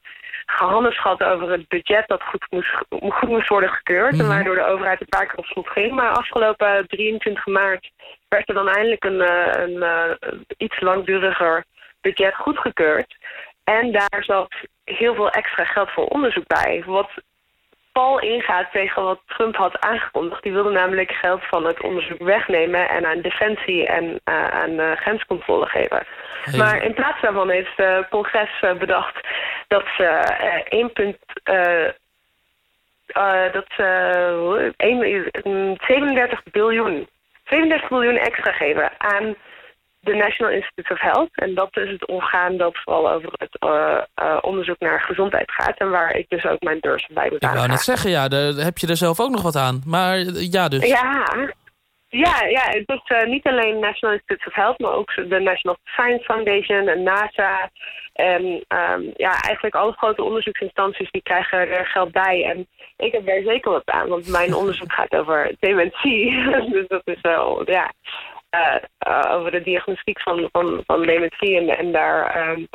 gehad over het budget dat goed moest, goed moest worden gekeurd. En waardoor de overheid een paar keer op slot ging. Maar afgelopen 23 maart werd er dan eindelijk een, eh, een, een iets langduriger budget goedgekeurd. En daar zat heel veel extra geld voor onderzoek bij. Wat pal ingaat tegen wat Trump had aangekondigd. Die wilde namelijk geld van het onderzoek wegnemen en aan defensie en uh, aan uh, grenscontrole geven. Hey. Maar in plaats daarvan heeft het congres uh, bedacht dat ze 1 punt... dat ze 1, 37 biljoen 37 miljoen extra geven aan de National Institute of Health. En dat is het orgaan dat vooral over het uh, uh, onderzoek naar gezondheid gaat. En waar ik dus ook mijn beurs bij moet Ik wou net zeggen, ja, daar heb je er zelf ook nog wat aan. Maar ja, dus. Ja, ja, ja het is uh, niet alleen National Institute of Health... maar ook de National Science Foundation en NASA. En um, ja, eigenlijk alle grote onderzoeksinstanties die krijgen er geld bij. En ik heb daar zeker wat aan, want mijn *laughs* onderzoek gaat over dementie. *laughs* dus dat is wel, ja... Uh, uh, over de diagnostiek van, van, van dementie. En, en daar um,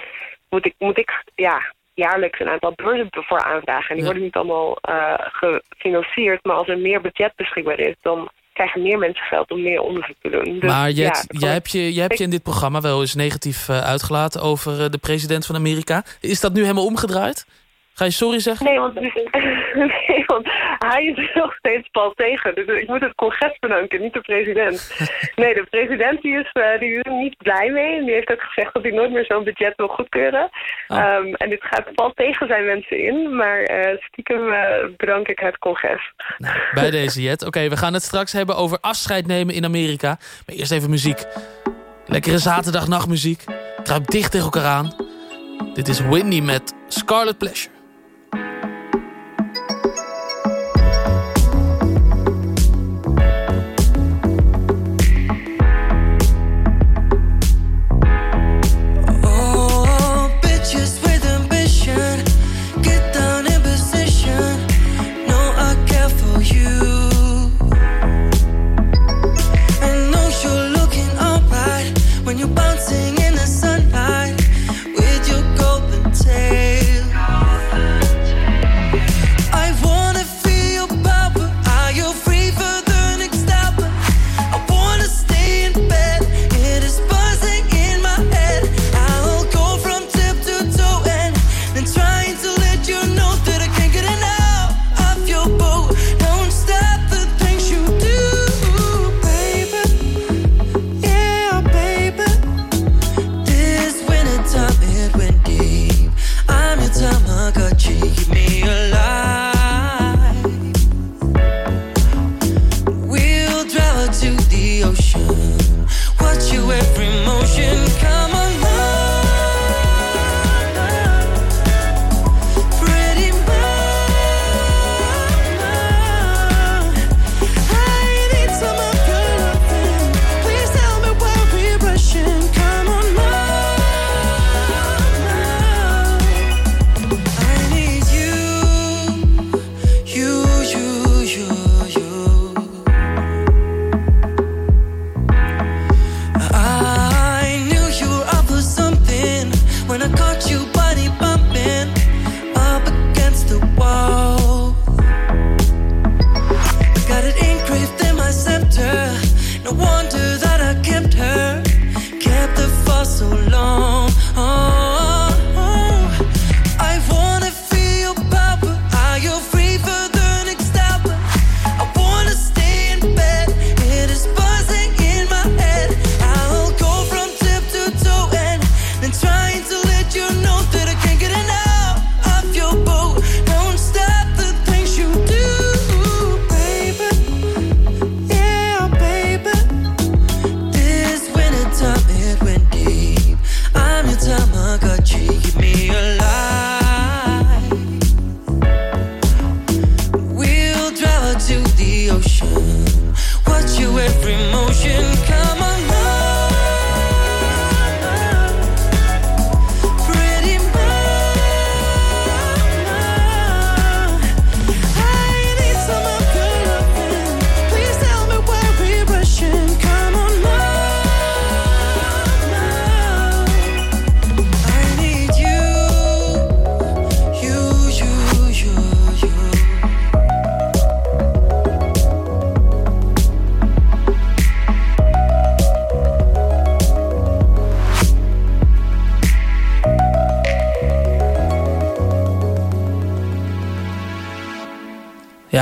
moet ik, moet ik ja, jaarlijks een aantal beurzen voor aanvragen. En die worden niet allemaal uh, gefinancierd. Maar als er meer budget beschikbaar is, dan krijgen meer mensen geld om meer onderzoek te doen. Dus, maar Jet, ja, jij, hebt je, jij hebt je in dit programma wel eens negatief uitgelaten over de president van Amerika. Is dat nu helemaal omgedraaid? Ga je sorry zeggen? Nee, want, *laughs* nee, want hij is *laughs* nog steeds pal tegen. Dus ik moet het congres bedanken, niet de president. *laughs* Nee, de president die is, uh, die is er niet blij mee. En die heeft ook gezegd dat hij nooit meer zo'n budget wil goedkeuren. Oh. Um, en dit gaat pal tegen zijn mensen in. Maar uh, stiekem uh, bedank ik het congres. Nou, bij deze, Jet. Oké, okay, we gaan het straks hebben over afscheid nemen in Amerika. Maar eerst even muziek. Lekkere zaterdagnachtmuziek. Kruip dicht tegen elkaar aan. Dit is Whitney met Scarlet Pleasure.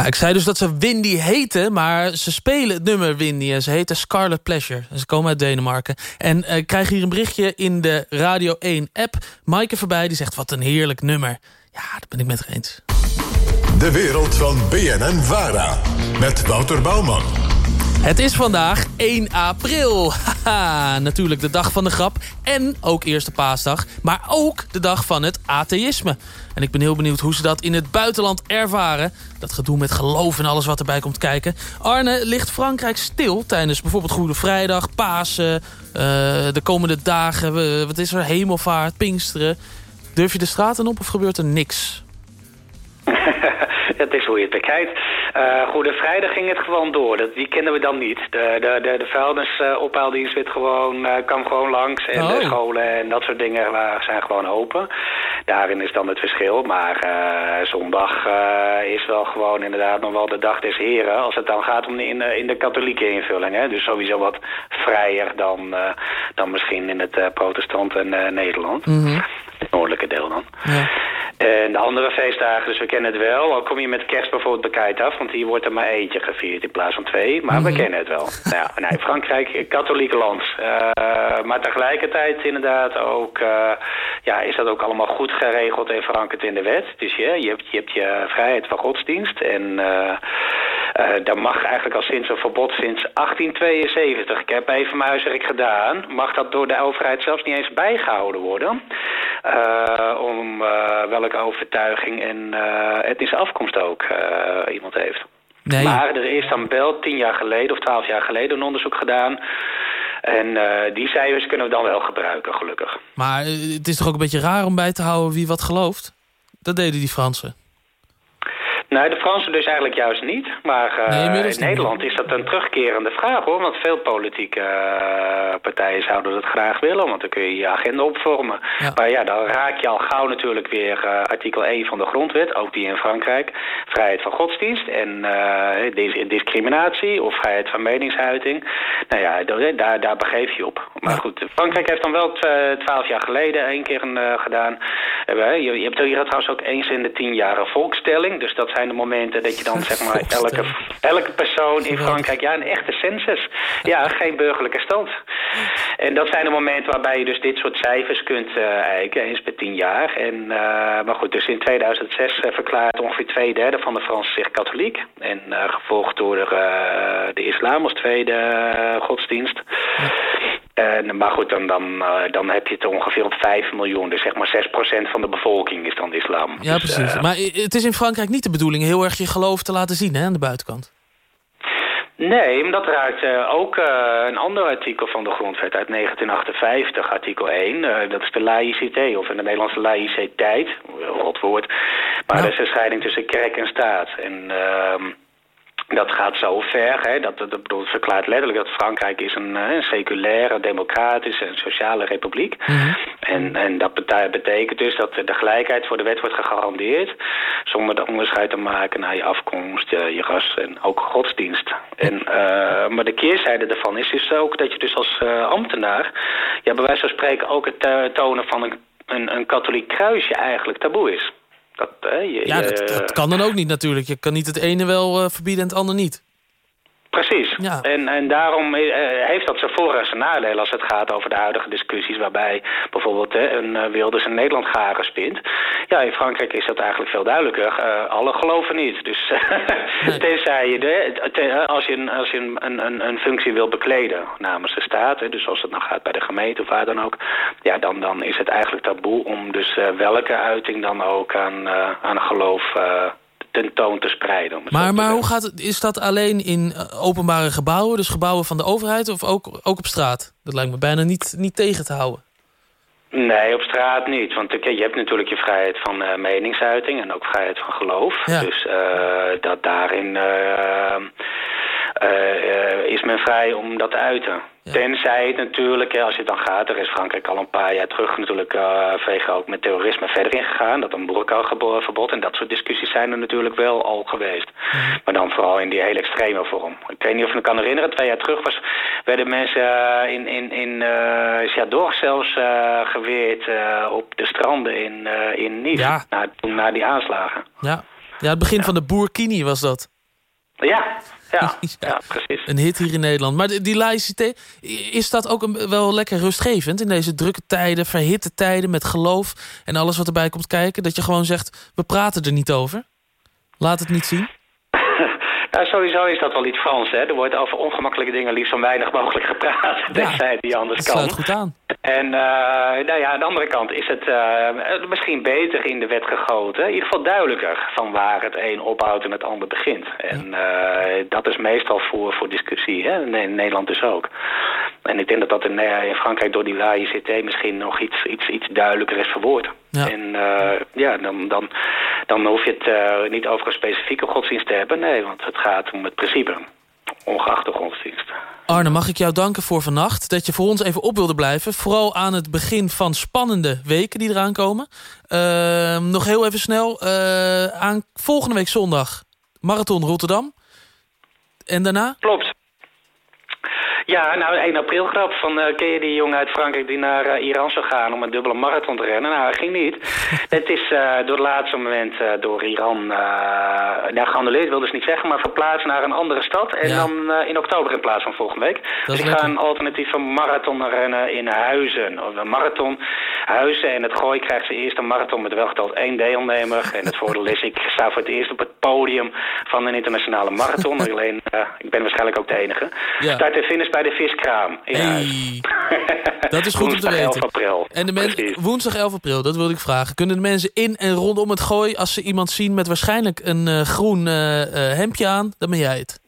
Ik zei dus dat ze Windy heten, maar ze spelen het nummer Windy. En ze heten Scarlet Pleasure. Ze komen uit Denemarken. En eh, ik krijg hier een berichtje in de Radio 1-app. Maaike voorbij, die zegt wat een heerlijk nummer. Ja, dat ben ik met haar eens. De wereld van BNN Vara. Met Wouter Bouwman. Het is vandaag 1 april. *laughs* Haha, natuurlijk de dag van de grap. En ook eerste paasdag. Maar ook de dag van het atheïsme. En ik ben heel benieuwd hoe ze dat in het buitenland ervaren. Dat gedoe met geloof en alles wat erbij komt kijken. Arne, ligt Frankrijk stil tijdens bijvoorbeeld Goede Vrijdag, Pasen... eh, de komende dagen, wat is er, Hemelvaart, Pinksteren... Durf je de straten op of gebeurt er niks? *laughs* Het is hoe je het bekijkt. Eh, Goede Vrijdag ging het gewoon door. Dat, die kennen we dan niet. De, de, de, de vuilnisophaaldienst uh, gewoon, uh, kan gewoon langs. En Oh. de scholen en dat soort dingen waar, zijn gewoon open. Daarin is dan het verschil. Maar eh, zondag eh, is wel gewoon inderdaad nog wel de dag des heren. Als het dan gaat om de, in, de, in de katholieke invulling. Hè? Dus sowieso wat vrijer dan, eh, dan misschien in het eh, protestant en eh, Nederland. Het noordelijke deel dan. En de andere feestdagen, dus we kennen het wel. Al kom je met kerst bijvoorbeeld bekijkt af, want hier wordt er maar eentje gevierd in plaats van twee. Maar we kennen het wel. *laughs* nou, ja, nee, Frankrijk, eh, katholiek land. Uh, maar tegelijkertijd inderdaad ook, uh, ja, is dat ook allemaal goed geregeld en verankerd in de wet. Dus je, je, hebt, je hebt je vrijheid van godsdienst en uh, daar mag eigenlijk al sinds een verbod sinds 1872. Ik heb even mijn huiswerk gedaan. Mag dat door de overheid zelfs niet eens bijgehouden worden. Uh, om uh, welke overtuiging en uh, etnische afkomst ook iemand heeft. Nee. Maar er is dan wel tien jaar geleden of twaalf jaar geleden een onderzoek gedaan. En die cijfers kunnen we dan wel gebruiken, gelukkig. Maar het is toch ook een beetje raar om bij te houden wie wat gelooft? Dat deden die Fransen. Nee, de Fransen dus eigenlijk juist niet. Maar uh, nee, in Nederland is dat een terugkerende vraag hoor. Want veel politieke uh, partijen zouden dat graag willen. Want dan kun je je agenda opvormen. Ja. Maar ja, dan raak je al gauw natuurlijk weer uh, artikel 1 van de grondwet. Ook die in Frankrijk. Vrijheid van godsdienst en discriminatie of vrijheid van meningsuiting. Nou ja, daar, daar begeef je op. Maar goed, Frankrijk heeft dan wel twaalf jaar geleden één keer een, gedaan. je, je hebt hier trouwens ook eens in de tien jaar een volkstelling. Dus dat zijn de momenten dat je dan zeg maar elke, elke persoon in Frankrijk, ja een echte census, ja geen burgerlijke stand. En dat zijn de momenten waarbij je dus dit soort cijfers kunt uh, eiken, eens per tien jaar. En, uh, maar goed, dus in 2006 uh, verklaart ongeveer twee derde van de Fransen zich katholiek. En gevolgd door de, de islam als tweede godsdienst. En, maar goed, dan, dan, dan heb je het ongeveer op 5 miljoen. Dus zeg maar 6% van de bevolking is dan de islam. Ja, dus, precies. maar het is in Frankrijk niet de bedoeling heel erg je geloof te laten zien hè, aan de buitenkant. Nee, maar dat raakt uh, ook een ander artikel van de grondwet uit 1958, artikel 1. Uh, dat is de laïcité, of in het Nederlands laïciteit, een rot woord. Maar dat is de scheiding tussen kerk en staat. En Dat gaat zo ver, hè, dat, dat, verklaart letterlijk dat Frankrijk is een, eh, een seculaire, democratische en sociale republiek. En, en dat bete- betekent dus dat de gelijkheid voor de wet wordt gegarandeerd, zonder de onderscheid te maken naar je afkomst, je, je ras en ook godsdienst. En, eh, maar de keerzijde daarvan is dus ook dat je dus als eh, ambtenaar, ja, bij wijze van spreken ook het eh, tonen van een, een, een katholiek kruisje eigenlijk taboe is. Dat, eh, je, Ja, dat, dat kan dan ook niet natuurlijk. Je kan niet het ene wel eh, verbieden en het andere niet. Precies. En, en daarom eh, heeft dat zijn voor- en zijn nadelen als het gaat over de huidige discussies... waarbij bijvoorbeeld eh, een uh, Wilders in Nederland garen spint. Ja, in Frankrijk is dat eigenlijk veel duidelijker. Uh, alle geloven niet. Dus *laughs* tenzij je, de, te, als je, een, als je een, een, een functie wil bekleden namens de staat... Hè, dus als het nou gaat bij de gemeente of waar dan ook... ja, dan, dan is het eigenlijk taboe om dus uh, welke uiting dan ook aan, uh, aan geloof... Tentoon te spreiden. Maar, maar hoe gaat het? Is dat alleen in eh, openbare gebouwen, dus gebouwen van de overheid, of ook, ook op straat? Dat lijkt me bijna niet, niet tegen te houden. Nee, op straat niet. Want je hebt natuurlijk je vrijheid van uh, meningsuiting en ook vrijheid van geloof. Ja. Dus uh, dat daarin uh, is men vrij om dat te uiten. Ja. Tenzij het natuurlijk, als je dan gaat, er is Frankrijk al een paar jaar terug natuurlijk uh, vegen ook met terrorisme verder ingegaan. Dat een boerkaverbod en dat soort discussies zijn er natuurlijk wel al geweest. Maar dan vooral in die hele extreme vorm. Ik weet niet of je me kan herinneren, twee jaar terug was, werden mensen uh, in, in, in uh, Jador zelfs uh, geweerd op de stranden in, in Nice. Ja. Na, na die aanslagen. Ja, ja het begin van de Boerkini was dat. Ja, *laughs* ja, ja, precies. Een hit hier in Nederland. Maar die laïcité, is dat ook een, wel lekker rustgevend... in deze drukke tijden, verhitte tijden met geloof... en alles wat erbij komt kijken? Dat je gewoon zegt, we praten er niet over? Laat het niet zien? Nou, sowieso is dat wel iets Frans, hè. Er wordt over ongemakkelijke dingen liefst zo weinig mogelijk gepraat. Ja, het niet anders dat kan. sluit goed aan. En uh, nou ja, aan de andere kant is het uh, misschien beter in de wet gegoten. In ieder geval duidelijker van waar het een ophoudt en het ander begint. En uh, dat is meestal voor, voor discussie, hè? in Nederland dus ook. En ik denk dat dat in, in Frankrijk door die laïcité misschien nog iets, iets, iets duidelijker is verwoord. Ja. En ja, dan, dan, dan hoef je het niet over een specifieke godsdienst te hebben. Nee, want het gaat om het principe, ongeacht de godsdienst. Arne, mag ik jou danken voor vannacht. Dat je voor ons even op wilde blijven. Vooral aan het begin van spannende weken die eraan komen. Uh, nog heel even snel. Uh, aan volgende week zondag Marathon Rotterdam. En daarna? Klopt. Ja, nou, 1 april grap. Van, uh, ken je die jongen uit Frankrijk die naar uh, Iran zou gaan om een dubbele marathon te rennen? Nou, dat ging niet. *laughs* het is uh, door het laatste moment door Iran, nou, geannuleerd wil dus niet zeggen, maar verplaatst naar een andere stad. En Ja. dan in oktober in plaats van volgende week. dus ik ga een alternatieve marathon rennen in Huizen. Of een marathon Huizen. En het gooi krijgt ze eerst een marathon met wel geteld één deelnemer. En het voordeel is, ik sta voor het eerst op het podium van een internationale marathon. *laughs* Alleen, eh, ik ben waarschijnlijk ook de enige. Ja. Start en finish bij de viskraam. in Huis. *laughs* Dat is goed om te Woensdag 11 weten. april. En de mensen woensdag 11 april, dat wilde ik vragen. Kunnen de mensen in en rondom het gooi... als ze iemand zien met waarschijnlijk een eh, groen eh, hemdje aan... dan ben jij het.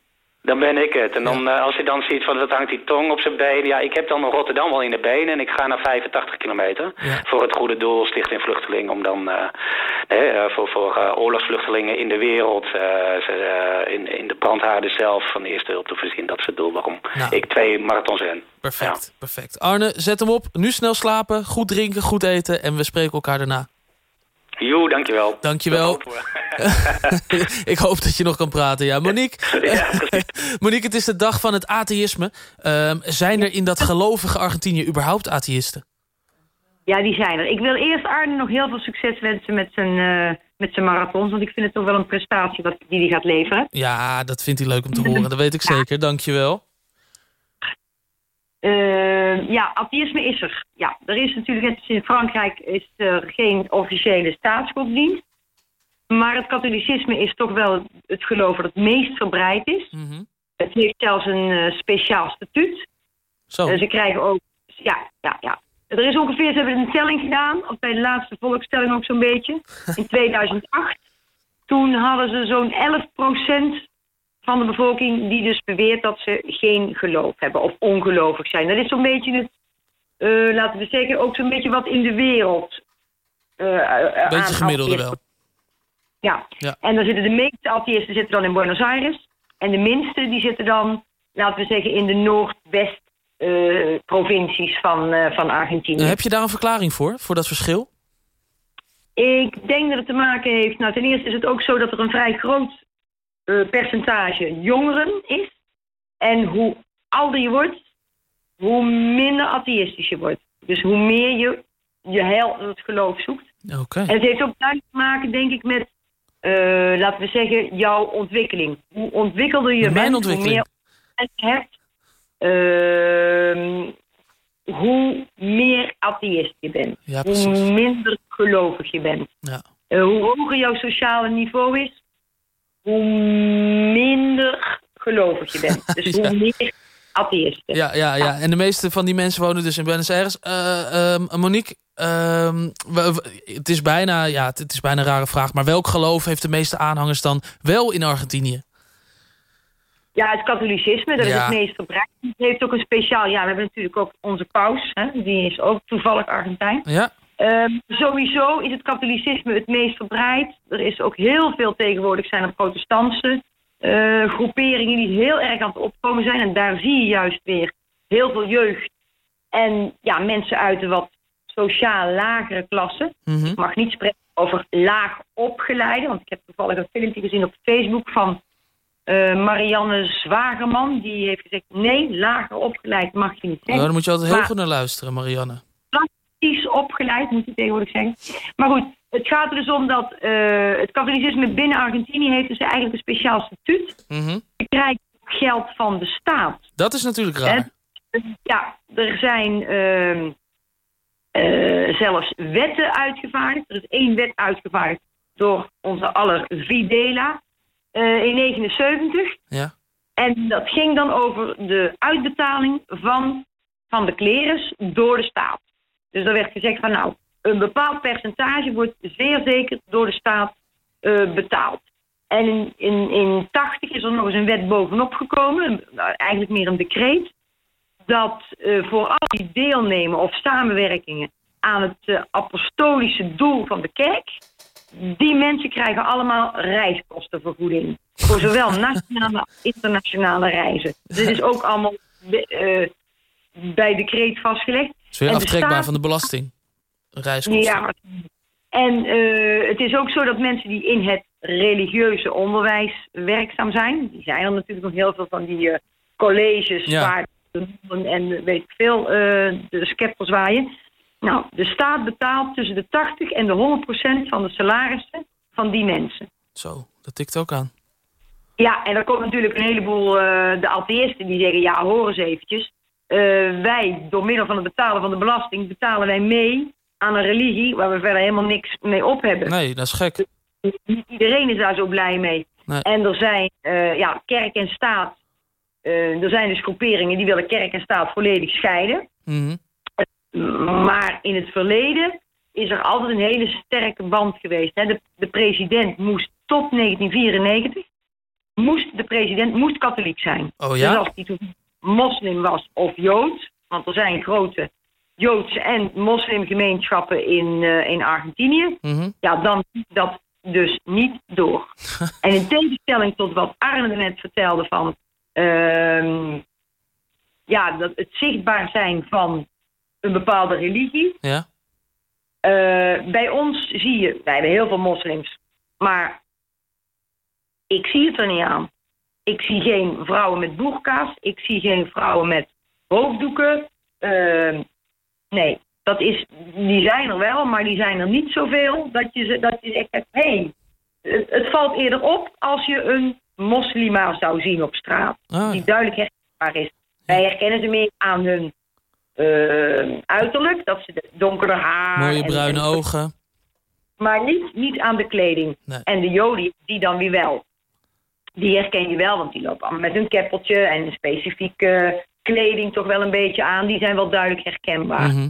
Dan ben ik het. En dan, eh, als je dan ziet van dat hangt die tong op zijn been. Ja, ik heb dan Rotterdam wel in de benen. En ik ga naar 85 kilometer. Voor het goede doel, Stichting Vluchteling. Om dan eh, voor, voor oorlogsvluchtelingen in de wereld. in, in de brandhaarden zelf van de eerste hulp te voorzien. Dat is het doel waarom Nou. ik twee marathons ren. Perfect, perfect. Arne, zet hem op. Nu snel slapen, goed drinken, goed eten... en we spreken elkaar daarna. Joe, dankjewel. Dankjewel. *laughs* ik hoop dat je nog kan praten, ja. Monique, *laughs* Monique het is de dag van het atheïsme. Ehm, zijn er in dat gelovige Argentinië überhaupt atheïsten? Ja, die zijn er. Ik wil eerst Arne nog heel veel succes wensen met zijn, eh, met zijn marathons. Want ik vind het toch wel een prestatie wat, die hij gaat leveren. Ja, dat vindt hij leuk om te horen. Dat weet ik zeker. Dankjewel. Eh, ja, atheïsme is er. Ja, er is natuurlijk, net in Frankrijk, is er geen officiële staatsgodsdienst. Maar het katholicisme is toch wel het geloof dat het meest verbreid is. Mhm. Het heeft zelfs een eh, speciaal statuut. Zo. Eh, ze krijgen ook, ja, ja, ja. Er is ongeveer, ze hebben een telling gedaan, of bij de laatste volkstelling ook zo'n beetje, *laughs* in 2008. Toen hadden ze zo'n 11% van de bevolking die dus beweert dat ze geen geloof hebben of ongelovig zijn. Dat is zo'n beetje het, eh, laten we zeggen, ook zo'n beetje wat in de wereld. eh Beetje gemiddelde wel. Ja. Ja. en dan zitten de meeste atheïsten zitten dan in Buenos Aires. En de minste die zitten dan, laten we zeggen, in de noordwest eh, van, eh, van Argentinië. Heb je daar een verklaring voor, voor dat verschil? Ik denk dat het te maken heeft... Nou, ten eerste is het ook zo dat er een vrij groot eh, percentage jongeren is. En hoe ouder je wordt, hoe minder atheïstisch je wordt. Dus hoe meer je je heil in het geloof zoekt. Oké. En het heeft ook duidelijk te maken, denk ik, met, eh, laten we zeggen, jouw ontwikkeling. Hoe ontwikkelder je Mijn bent, ontwikkeling. hoe meer je hebt, ehm, hoe meer atheïst je bent. Ja, hoe minder gelovig je bent. Ja. Eh, hoe hoger jouw sociale niveau is, hoe minder gelovig je bent. *laughs* Dus hoe meer atheïst. je Ja, ja, ja. En de meeste van die mensen wonen dus in Buenos Aires. Eh, ehm, Monique, ehm, het, is bijna, ja, het, is bijna een rare vraag... maar welk geloof heeft de meeste aanhangers dan wel in Argentinië? Ja, het katholicisme, dat is het meest verbreid. Het heeft ook een speciaal... Ja, we hebben natuurlijk ook onze paus. Hè, die is ook toevallig Argentijn. Ja? Ehm, sowieso is het katholicisme het meest verbreid. Er is ook heel veel tegenwoordig zijn er protestantse eh, groeperingen die heel erg aan het opkomen zijn. En daar zie je juist weer heel veel jeugd en ja, mensen uit de wat sociaal lagere klassen. Ik mag niet spreken over laag opgeleide, want ik heb toevallig een filmpje gezien op Facebook van eh, Marianne Zwagerman. Die heeft gezegd, nee, lager opgeleid mag je niet Ja, zeggen. dan moet je altijd Maar- heel goed naar luisteren, Marianne. Praktisch opgeleid, moet je tegenwoordig zeggen. Maar goed, het gaat er dus om dat eh, het katholicisme binnen Argentinië heeft dus eigenlijk een speciaal statuut. Mhm. Je krijgt geld van de staat. Dat is natuurlijk raar. En, ja, er zijn ehm, eh, zelfs wetten uitgevaardigd. Er is één wet uitgevaardigd door onze aller Videla eh, in 79. Ja. En dat ging dan over de uitbetaling van, van de kleres door de staat. Dus er werd gezegd van nou, een bepaald percentage wordt zeer zeker door de staat eh, betaald. En in, in, in 80 is er nog eens een wet bovenop gekomen, nou, eigenlijk meer een decreet, dat eh, voor al die deelnemen of samenwerkingen aan het eh, apostolische doel van de kerk, die mensen krijgen allemaal reiskostenvergoeding. Voor zowel *laughs* nationale als internationale reizen. Dus dit is ook allemaal bij decreet vastgelegd. Het is weer aftrekbaar staat- van de belasting. Reiskosten. ja, en eh, het is ook zo dat mensen die in het religieuze onderwijs werkzaam zijn, die zijn er natuurlijk nog heel veel van die eh, colleges Ja. waar en weet ik veel eh, de scepters zwaaien. Nou, de staat betaalt tussen de 80 en de 100 procent van de salarissen van die mensen. Zo, dat tikt ook aan. Ja, en dan komt natuurlijk een heleboel eh, de atheïsten die zeggen... ja, hoor eens eventjes. Eh, wij, door middel van het betalen van de belasting... betalen wij mee aan een religie... waar we verder helemaal niks mee op hebben. Nee, dat is gek. Niet iedereen is daar zo blij mee. Nee. En er zijn, eh, ja, kerk en staat... eh, er zijn dus groeperingen die willen kerk en staat volledig scheiden. Mhm. Maar in het verleden is er altijd een hele sterke band geweest. Hè. De, de president moest tot 1994 moest de president moest katholiek zijn. Oh ja? Dus als hij toen moslim was of joods, want er zijn grote joodse en moslimgemeenschappen in, eh, in Argentinië, Mhm. ja, dan dat dus niet door. *laughs* en in tegenstelling tot wat Arne net vertelde van ehm, ja, dat het zichtbaar zijn van een bepaalde religie. Ja? Eh, bij ons zie je, wij hebben heel veel moslims, maar ik zie het er niet aan. Ik zie geen vrouwen met boerka's, ik zie geen vrouwen met hoofddoeken. Eh, nee, dat is, die zijn er wel, maar die zijn er niet zoveel dat je, dat je zegt, hé, hey, het, het valt eerder op als je een moslima zou zien op straat, Ah. die duidelijk herkenbaar is. Wij herkennen ze meer aan hun eh, uiterlijk, dat ze de donkerder haar... Mooie bruine en- ogen. maar niet, niet aan de kleding. Nee. En de joden, die dan weer wel. Die herken je wel, want die lopen allemaal met hun keppeltje en een specifieke kleding toch wel een beetje aan. Die zijn wel duidelijk herkenbaar. Mhm.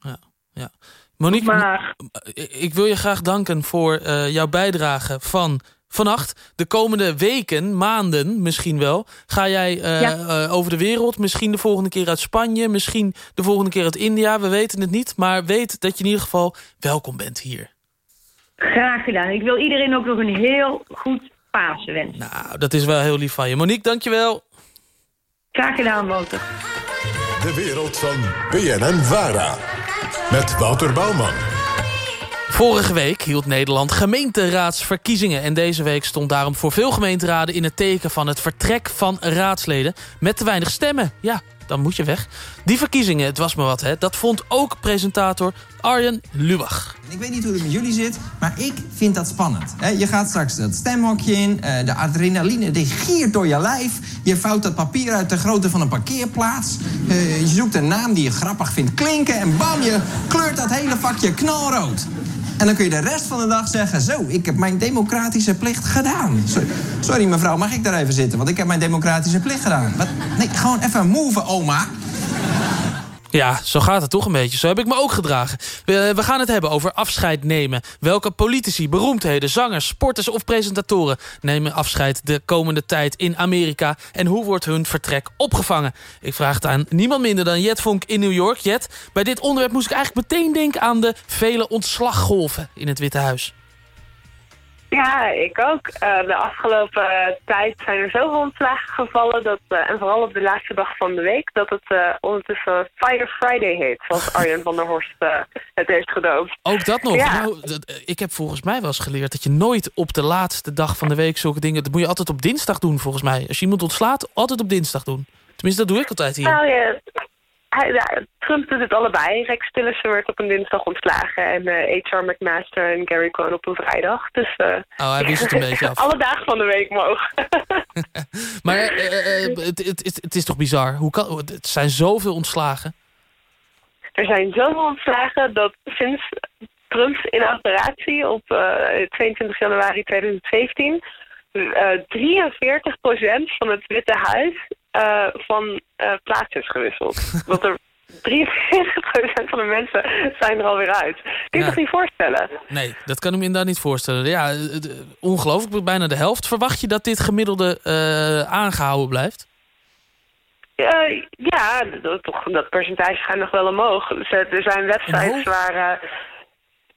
Ja, ja. Monique, Maar- ik ik wil je graag danken voor eh, jouw bijdrage van vannacht. De komende weken, maanden misschien wel... ga jij eh, Ja. eh, over de wereld. Misschien de volgende keer uit Spanje. Misschien de volgende keer uit India. We weten het niet. Maar weet dat je in ieder geval welkom bent hier. Graag gedaan. Ik wil iedereen ook nog een heel goed Pasen wensen. Nou, dat is wel heel lief van je. Monique, dankjewel. Graag gedaan, Wouter. De wereld van BNN Vara. Met Wouter Bouwman. Vorige week hield Nederland gemeenteraadsverkiezingen... en deze week stond daarom voor veel gemeenteraden... in het teken van het vertrek van raadsleden met te weinig stemmen. Ja, dan moet je weg. Die verkiezingen, het was maar wat, hè, dat vond ook presentator Arjen Lubach. Ik weet niet hoe het met jullie zit, maar ik vind dat spannend. Je gaat straks dat stemhokje in, eh, de adrenaline die giert door je lijf. Je vouwt dat papier uit de grootte van een parkeerplaats. Eh, Je zoekt een naam die je grappig vindt klinken... en bam, je kleurt dat hele vakje knalrood. En dan kun je de rest van de dag zeggen... zo, ik heb mijn democratische plicht gedaan. Sorry, mevrouw, mag ik daar even zitten? Want ik heb mijn democratische plicht gedaan. Nee, gewoon even move, oma. Ja, zo gaat het toch een beetje. Zo heb ik me ook gedragen. We, we gaan het hebben over afscheid nemen. Welke politici, beroemdheden, zangers, sporters of presentatoren... nemen afscheid de komende tijd in Amerika... en hoe wordt hun vertrek opgevangen? Ik vraag het aan niemand minder dan Jet Vonk in New York. Jet, bij dit onderwerp moest ik eigenlijk meteen denken... aan de vele ontslaggolven in het Witte Huis. Ja, ik ook. Eh, de afgelopen tijd zijn er zoveel ontslagen gevallen, dat, eh, en vooral op de laatste dag van de week, dat het eh, ondertussen Fire Friday heet, zoals *laughs* Arjen van der Horst het heeft gedoopt. Ook dat nog. Ja. Nou, dat- ik heb volgens mij wel eens geleerd... dat je nooit op de laatste dag van de week zulke dingen... dat moet je altijd op dinsdag doen, volgens mij. Als je iemand ontslaat, altijd op dinsdag doen. Tenminste, dat doe ik altijd hier. Nou ja, ja, Trump doet het allebei. Rex Tillerson werd op een dinsdag ontslagen en eh, H.R. McMaster en Gary Cohn op een vrijdag. Dus eh, Oh, hij wist het een *laughs* beetje af. alle dagen van de week mogen. *laughs* Maar eh, eh, eh, het, het is toch bizar? Hoe kan, het zijn zoveel ontslagen. Er zijn zoveel ontslagen dat sinds Trumps inauguratie op eh, 22 januari 2017... eh 43% van het Witte Huis eh, van eh, plaats is gewisseld. *laughs* dat er 43% van de mensen zijn er alweer uit. Kun je Ja. toch niet voorstellen? Nee, dat kan ik me inderdaad niet voorstellen. Ja, eh, eh, ongelooflijk, bijna de helft. Verwacht je dat dit gemiddelde eh, aangehouden blijft? Eh, ja, dat, toch, dat percentage gaat nog wel omhoog. Dus, eh, er zijn websites waar... eh,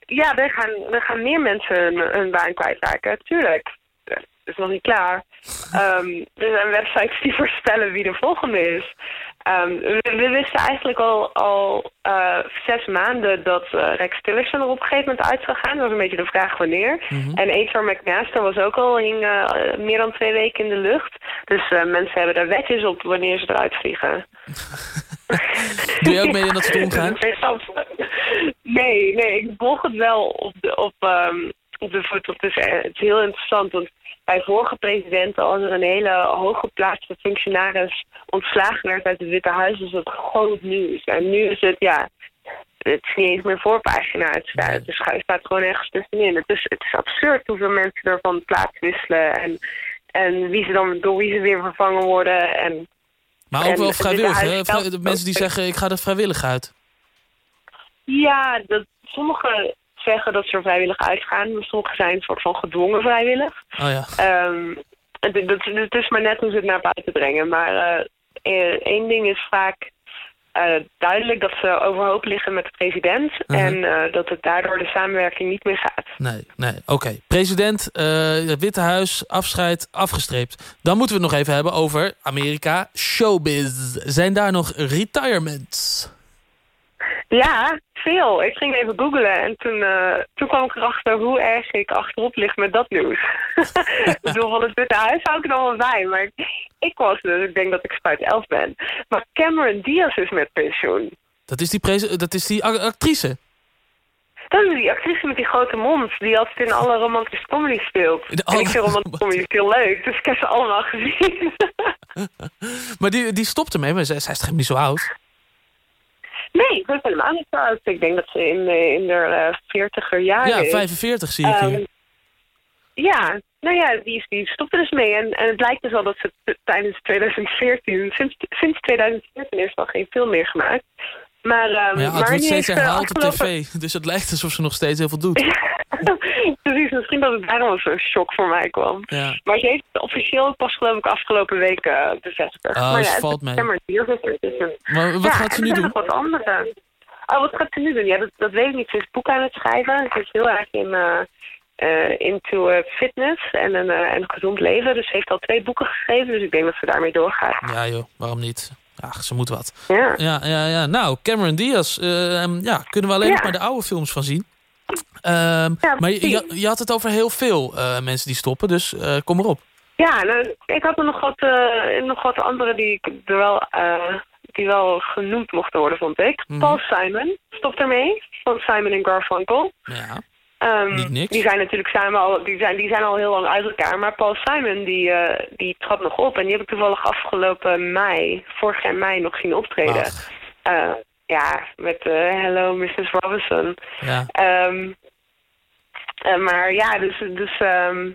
ja, er gaan, er gaan meer mensen hun, hun baan kwijtraken, tuurlijk. Is nog niet klaar. Ehm, er zijn websites die *laughs* voorspellen wie de volgende is. Ehm, we, we wisten eigenlijk al, al eh, zes maanden dat eh, Rex Tillerson er op een gegeven moment uit zou gaan. Dat was een beetje de vraag wanneer. En H.R. McMaster was ook al hing, eh, meer dan twee weken in de lucht. Dus mensen hebben daar wetjes op wanneer ze eruit vliegen. *laughs* Doe je ook mee in dat soort *laughs* omgaan? Nee, nee, ik volg het wel op de, op, ehm, op de voet. Het is, het is heel interessant, want bij vorige presidenten, als er een hele hooggeplaatste functionaris ontslagen werd uit het Witte Huis, is dat groot nieuws. En nu is het, ja, het is niet eens meer voorpagina. Het staat, staat gewoon ergens tussenin. Het is, het is absurd hoeveel mensen er van plaats wisselen en, en wie ze dan, door wie ze weer vervangen worden. En, Maar ook en wel vrijwillig, hè? Mensen die zeggen, ik ga er vrijwillig uit. Ja, dat, sommigen zeggen dat ze er vrijwillig uitgaan. Maar sommigen zijn een soort van gedwongen vrijwillig. Oh ja. Ehm, het, het, het is maar net hoe ze het naar buiten brengen. Maar eh, eh, één ding is vaak eh, duidelijk dat ze overhoop liggen met de president. Mhm. En dat het daardoor de samenwerking niet meer gaat. Nee, nee, oké. President, het Witte Huis, afscheid, afgestreept. Dan moeten we het nog even hebben over Amerika, showbiz. Zijn daar nog retirements? Ja, veel. Ik ging even googlen en toen, eh, toen kwam ik erachter hoe erg ik achterop lig met dat nieuws. *laughs* ik bedoel, van het Witte Huis hou ik er wel bij, maar ik, ik was dus, ik denk dat ik spuit 11 ben. Maar Cameron Diaz is met pensioen. Dat is die, dat is die actrice. Dat is die actrice met die grote mond, die altijd in alle romantische comedy speelt. En ik vind romantische *laughs* comedy heel leuk, dus ik heb ze allemaal gezien. *laughs* Maar die, die stopt ermee, maar zij, is niet zo oud? Nee, dat is helemaal niet zo oud. Ik denk dat ze in, eh, in de eh, veertiger jaren Ja, is. 45 zie ik hier. Ja, nou ja, die, die stopte dus mee. En, en het lijkt dus wel dat ze tijdens 2014, sinds, sinds 2014 is al geen film meer gemaakt. Maar, Maar ja, het maar wordt steeds herhaald op tv. *laughs* Dus het lijkt alsof ze nog steeds heel veel doet. *laughs* *laughs* Precies, misschien dat het daarom zo'n shock voor mij kwam. Ja. Maar ze heeft het officieel pas geloof ik afgelopen week eh, bevestigd. Ah, maar dus ja, valt mee. Cameron Diaz is er tussen. Maar wat Ja, gaat ze nu doen? nog wat andere. Oh, wat gaat ze nu doen? Ja, dat, dat weet ik niet. Ze is boek aan het schrijven. Ze is heel erg in, eh, eh, into eh, fitness en een, eh, en een gezond leven. Dus ze heeft al twee boeken geschreven, dus ik denk dat ze daarmee doorgaat. Ja joh, waarom niet? Ach, ze moet wat. Ja. Ja, ja, ja. Nou, Cameron Diaz, eh, ja, kunnen we alleen nog maar de oude films van zien. Ehm, maar je, je, had het over heel veel eh, mensen die stoppen, dus eh, kom erop. Ja, nou, ik had er nog wat, eh, nog wat andere die, ik er wel, die wel genoemd mochten worden, vond ik. Mhm. Paul Simon stopt ermee, van Simon en Garfunkel. Ja. Ehm, Niet niks. Die zijn natuurlijk samen al, die zijn, die zijn al heel lang uit elkaar. Maar Paul Simon, die, die trad nog op. En die heb ik toevallig afgelopen mei, vorig jaar mei, nog zien optreden. Ja, met eh, Hello Mrs. Robinson. Ja. Eh, maar ja, dus, dus ehm,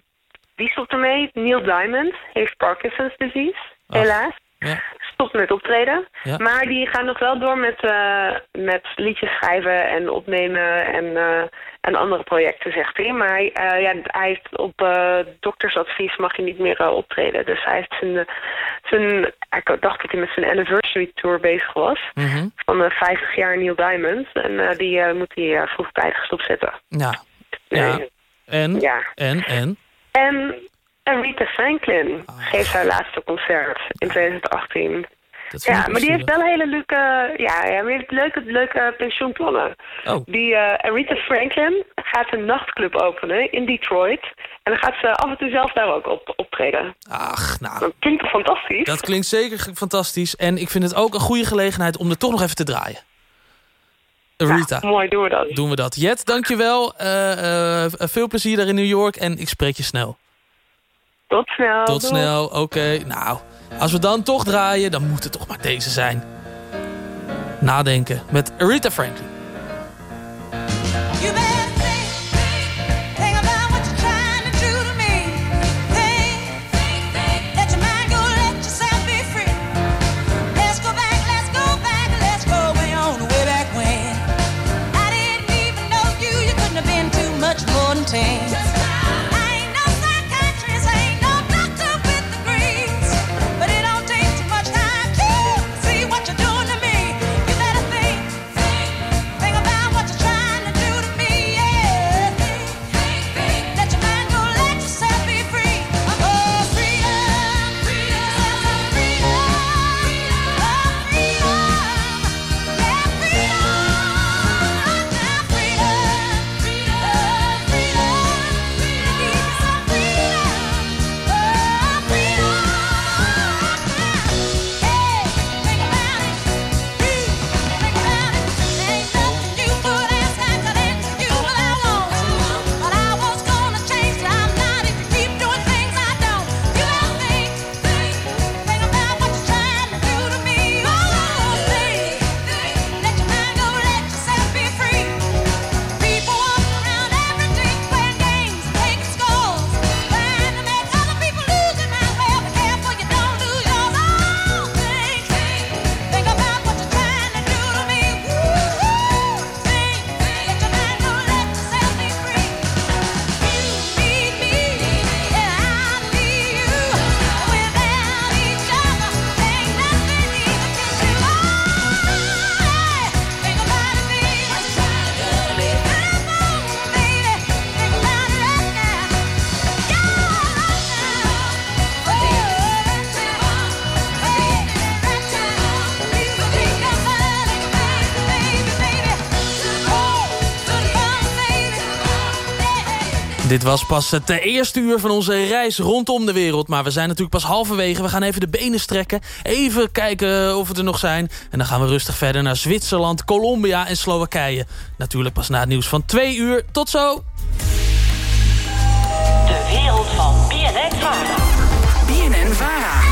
die stopt ermee. Neil Diamond heeft Parkinson's disease, helaas. Ja. Stopt met optreden. Ja. Maar die gaat nog wel door met, eh, met liedjes schrijven en opnemen en, eh, en andere projecten, zegt hij. Maar hij, eh, ja, hij heeft op doktersadvies mag hij niet meer optreden. Dus hij heeft zijn, zijn... Ik dacht dat hij met zijn anniversary tour bezig was. Mhm. Van eh 50 jaar Neil Diamond. En die moet hij vroegtijdig stopzetten. Ja. ja. Nee. En? Ja. En? En? En Aretha Franklin Ah. geeft haar laatste concert in 2018. vind Ja, maar die heeft wel hele leuke, ja, ja, maar die heeft leuke, leuke pensioenplannen. Oh. Die eh Aretha Franklin gaat een nachtclub openen in Detroit. En dan gaat ze af en toe zelf daar ook op optreden. Ach, nou. Dat klinkt fantastisch? Dat klinkt zeker fantastisch. En ik vind het ook een goede gelegenheid om er toch nog even te draaien. Rita. mooi, doen we dat. Doen we dat. Jet, dankjewel. Eh eh, veel plezier daar in New York en ik spreek je snel. Tot snel. Tot doei. snel, oké. Nou, als we dan toch draaien, dan moet het toch maar deze zijn. Nadenken met Aretha Franklin. Was pas het eh, eerste uur van onze reis rondom de wereld. Maar we zijn natuurlijk pas halverwege. We gaan even de benen strekken. Even kijken of we er nog zijn. En dan gaan we rustig verder naar Zwitserland, Colombia en Slowakije. Natuurlijk pas na het nieuws van twee uur. Tot zo! De wereld van BNN Vara. BNN Vara.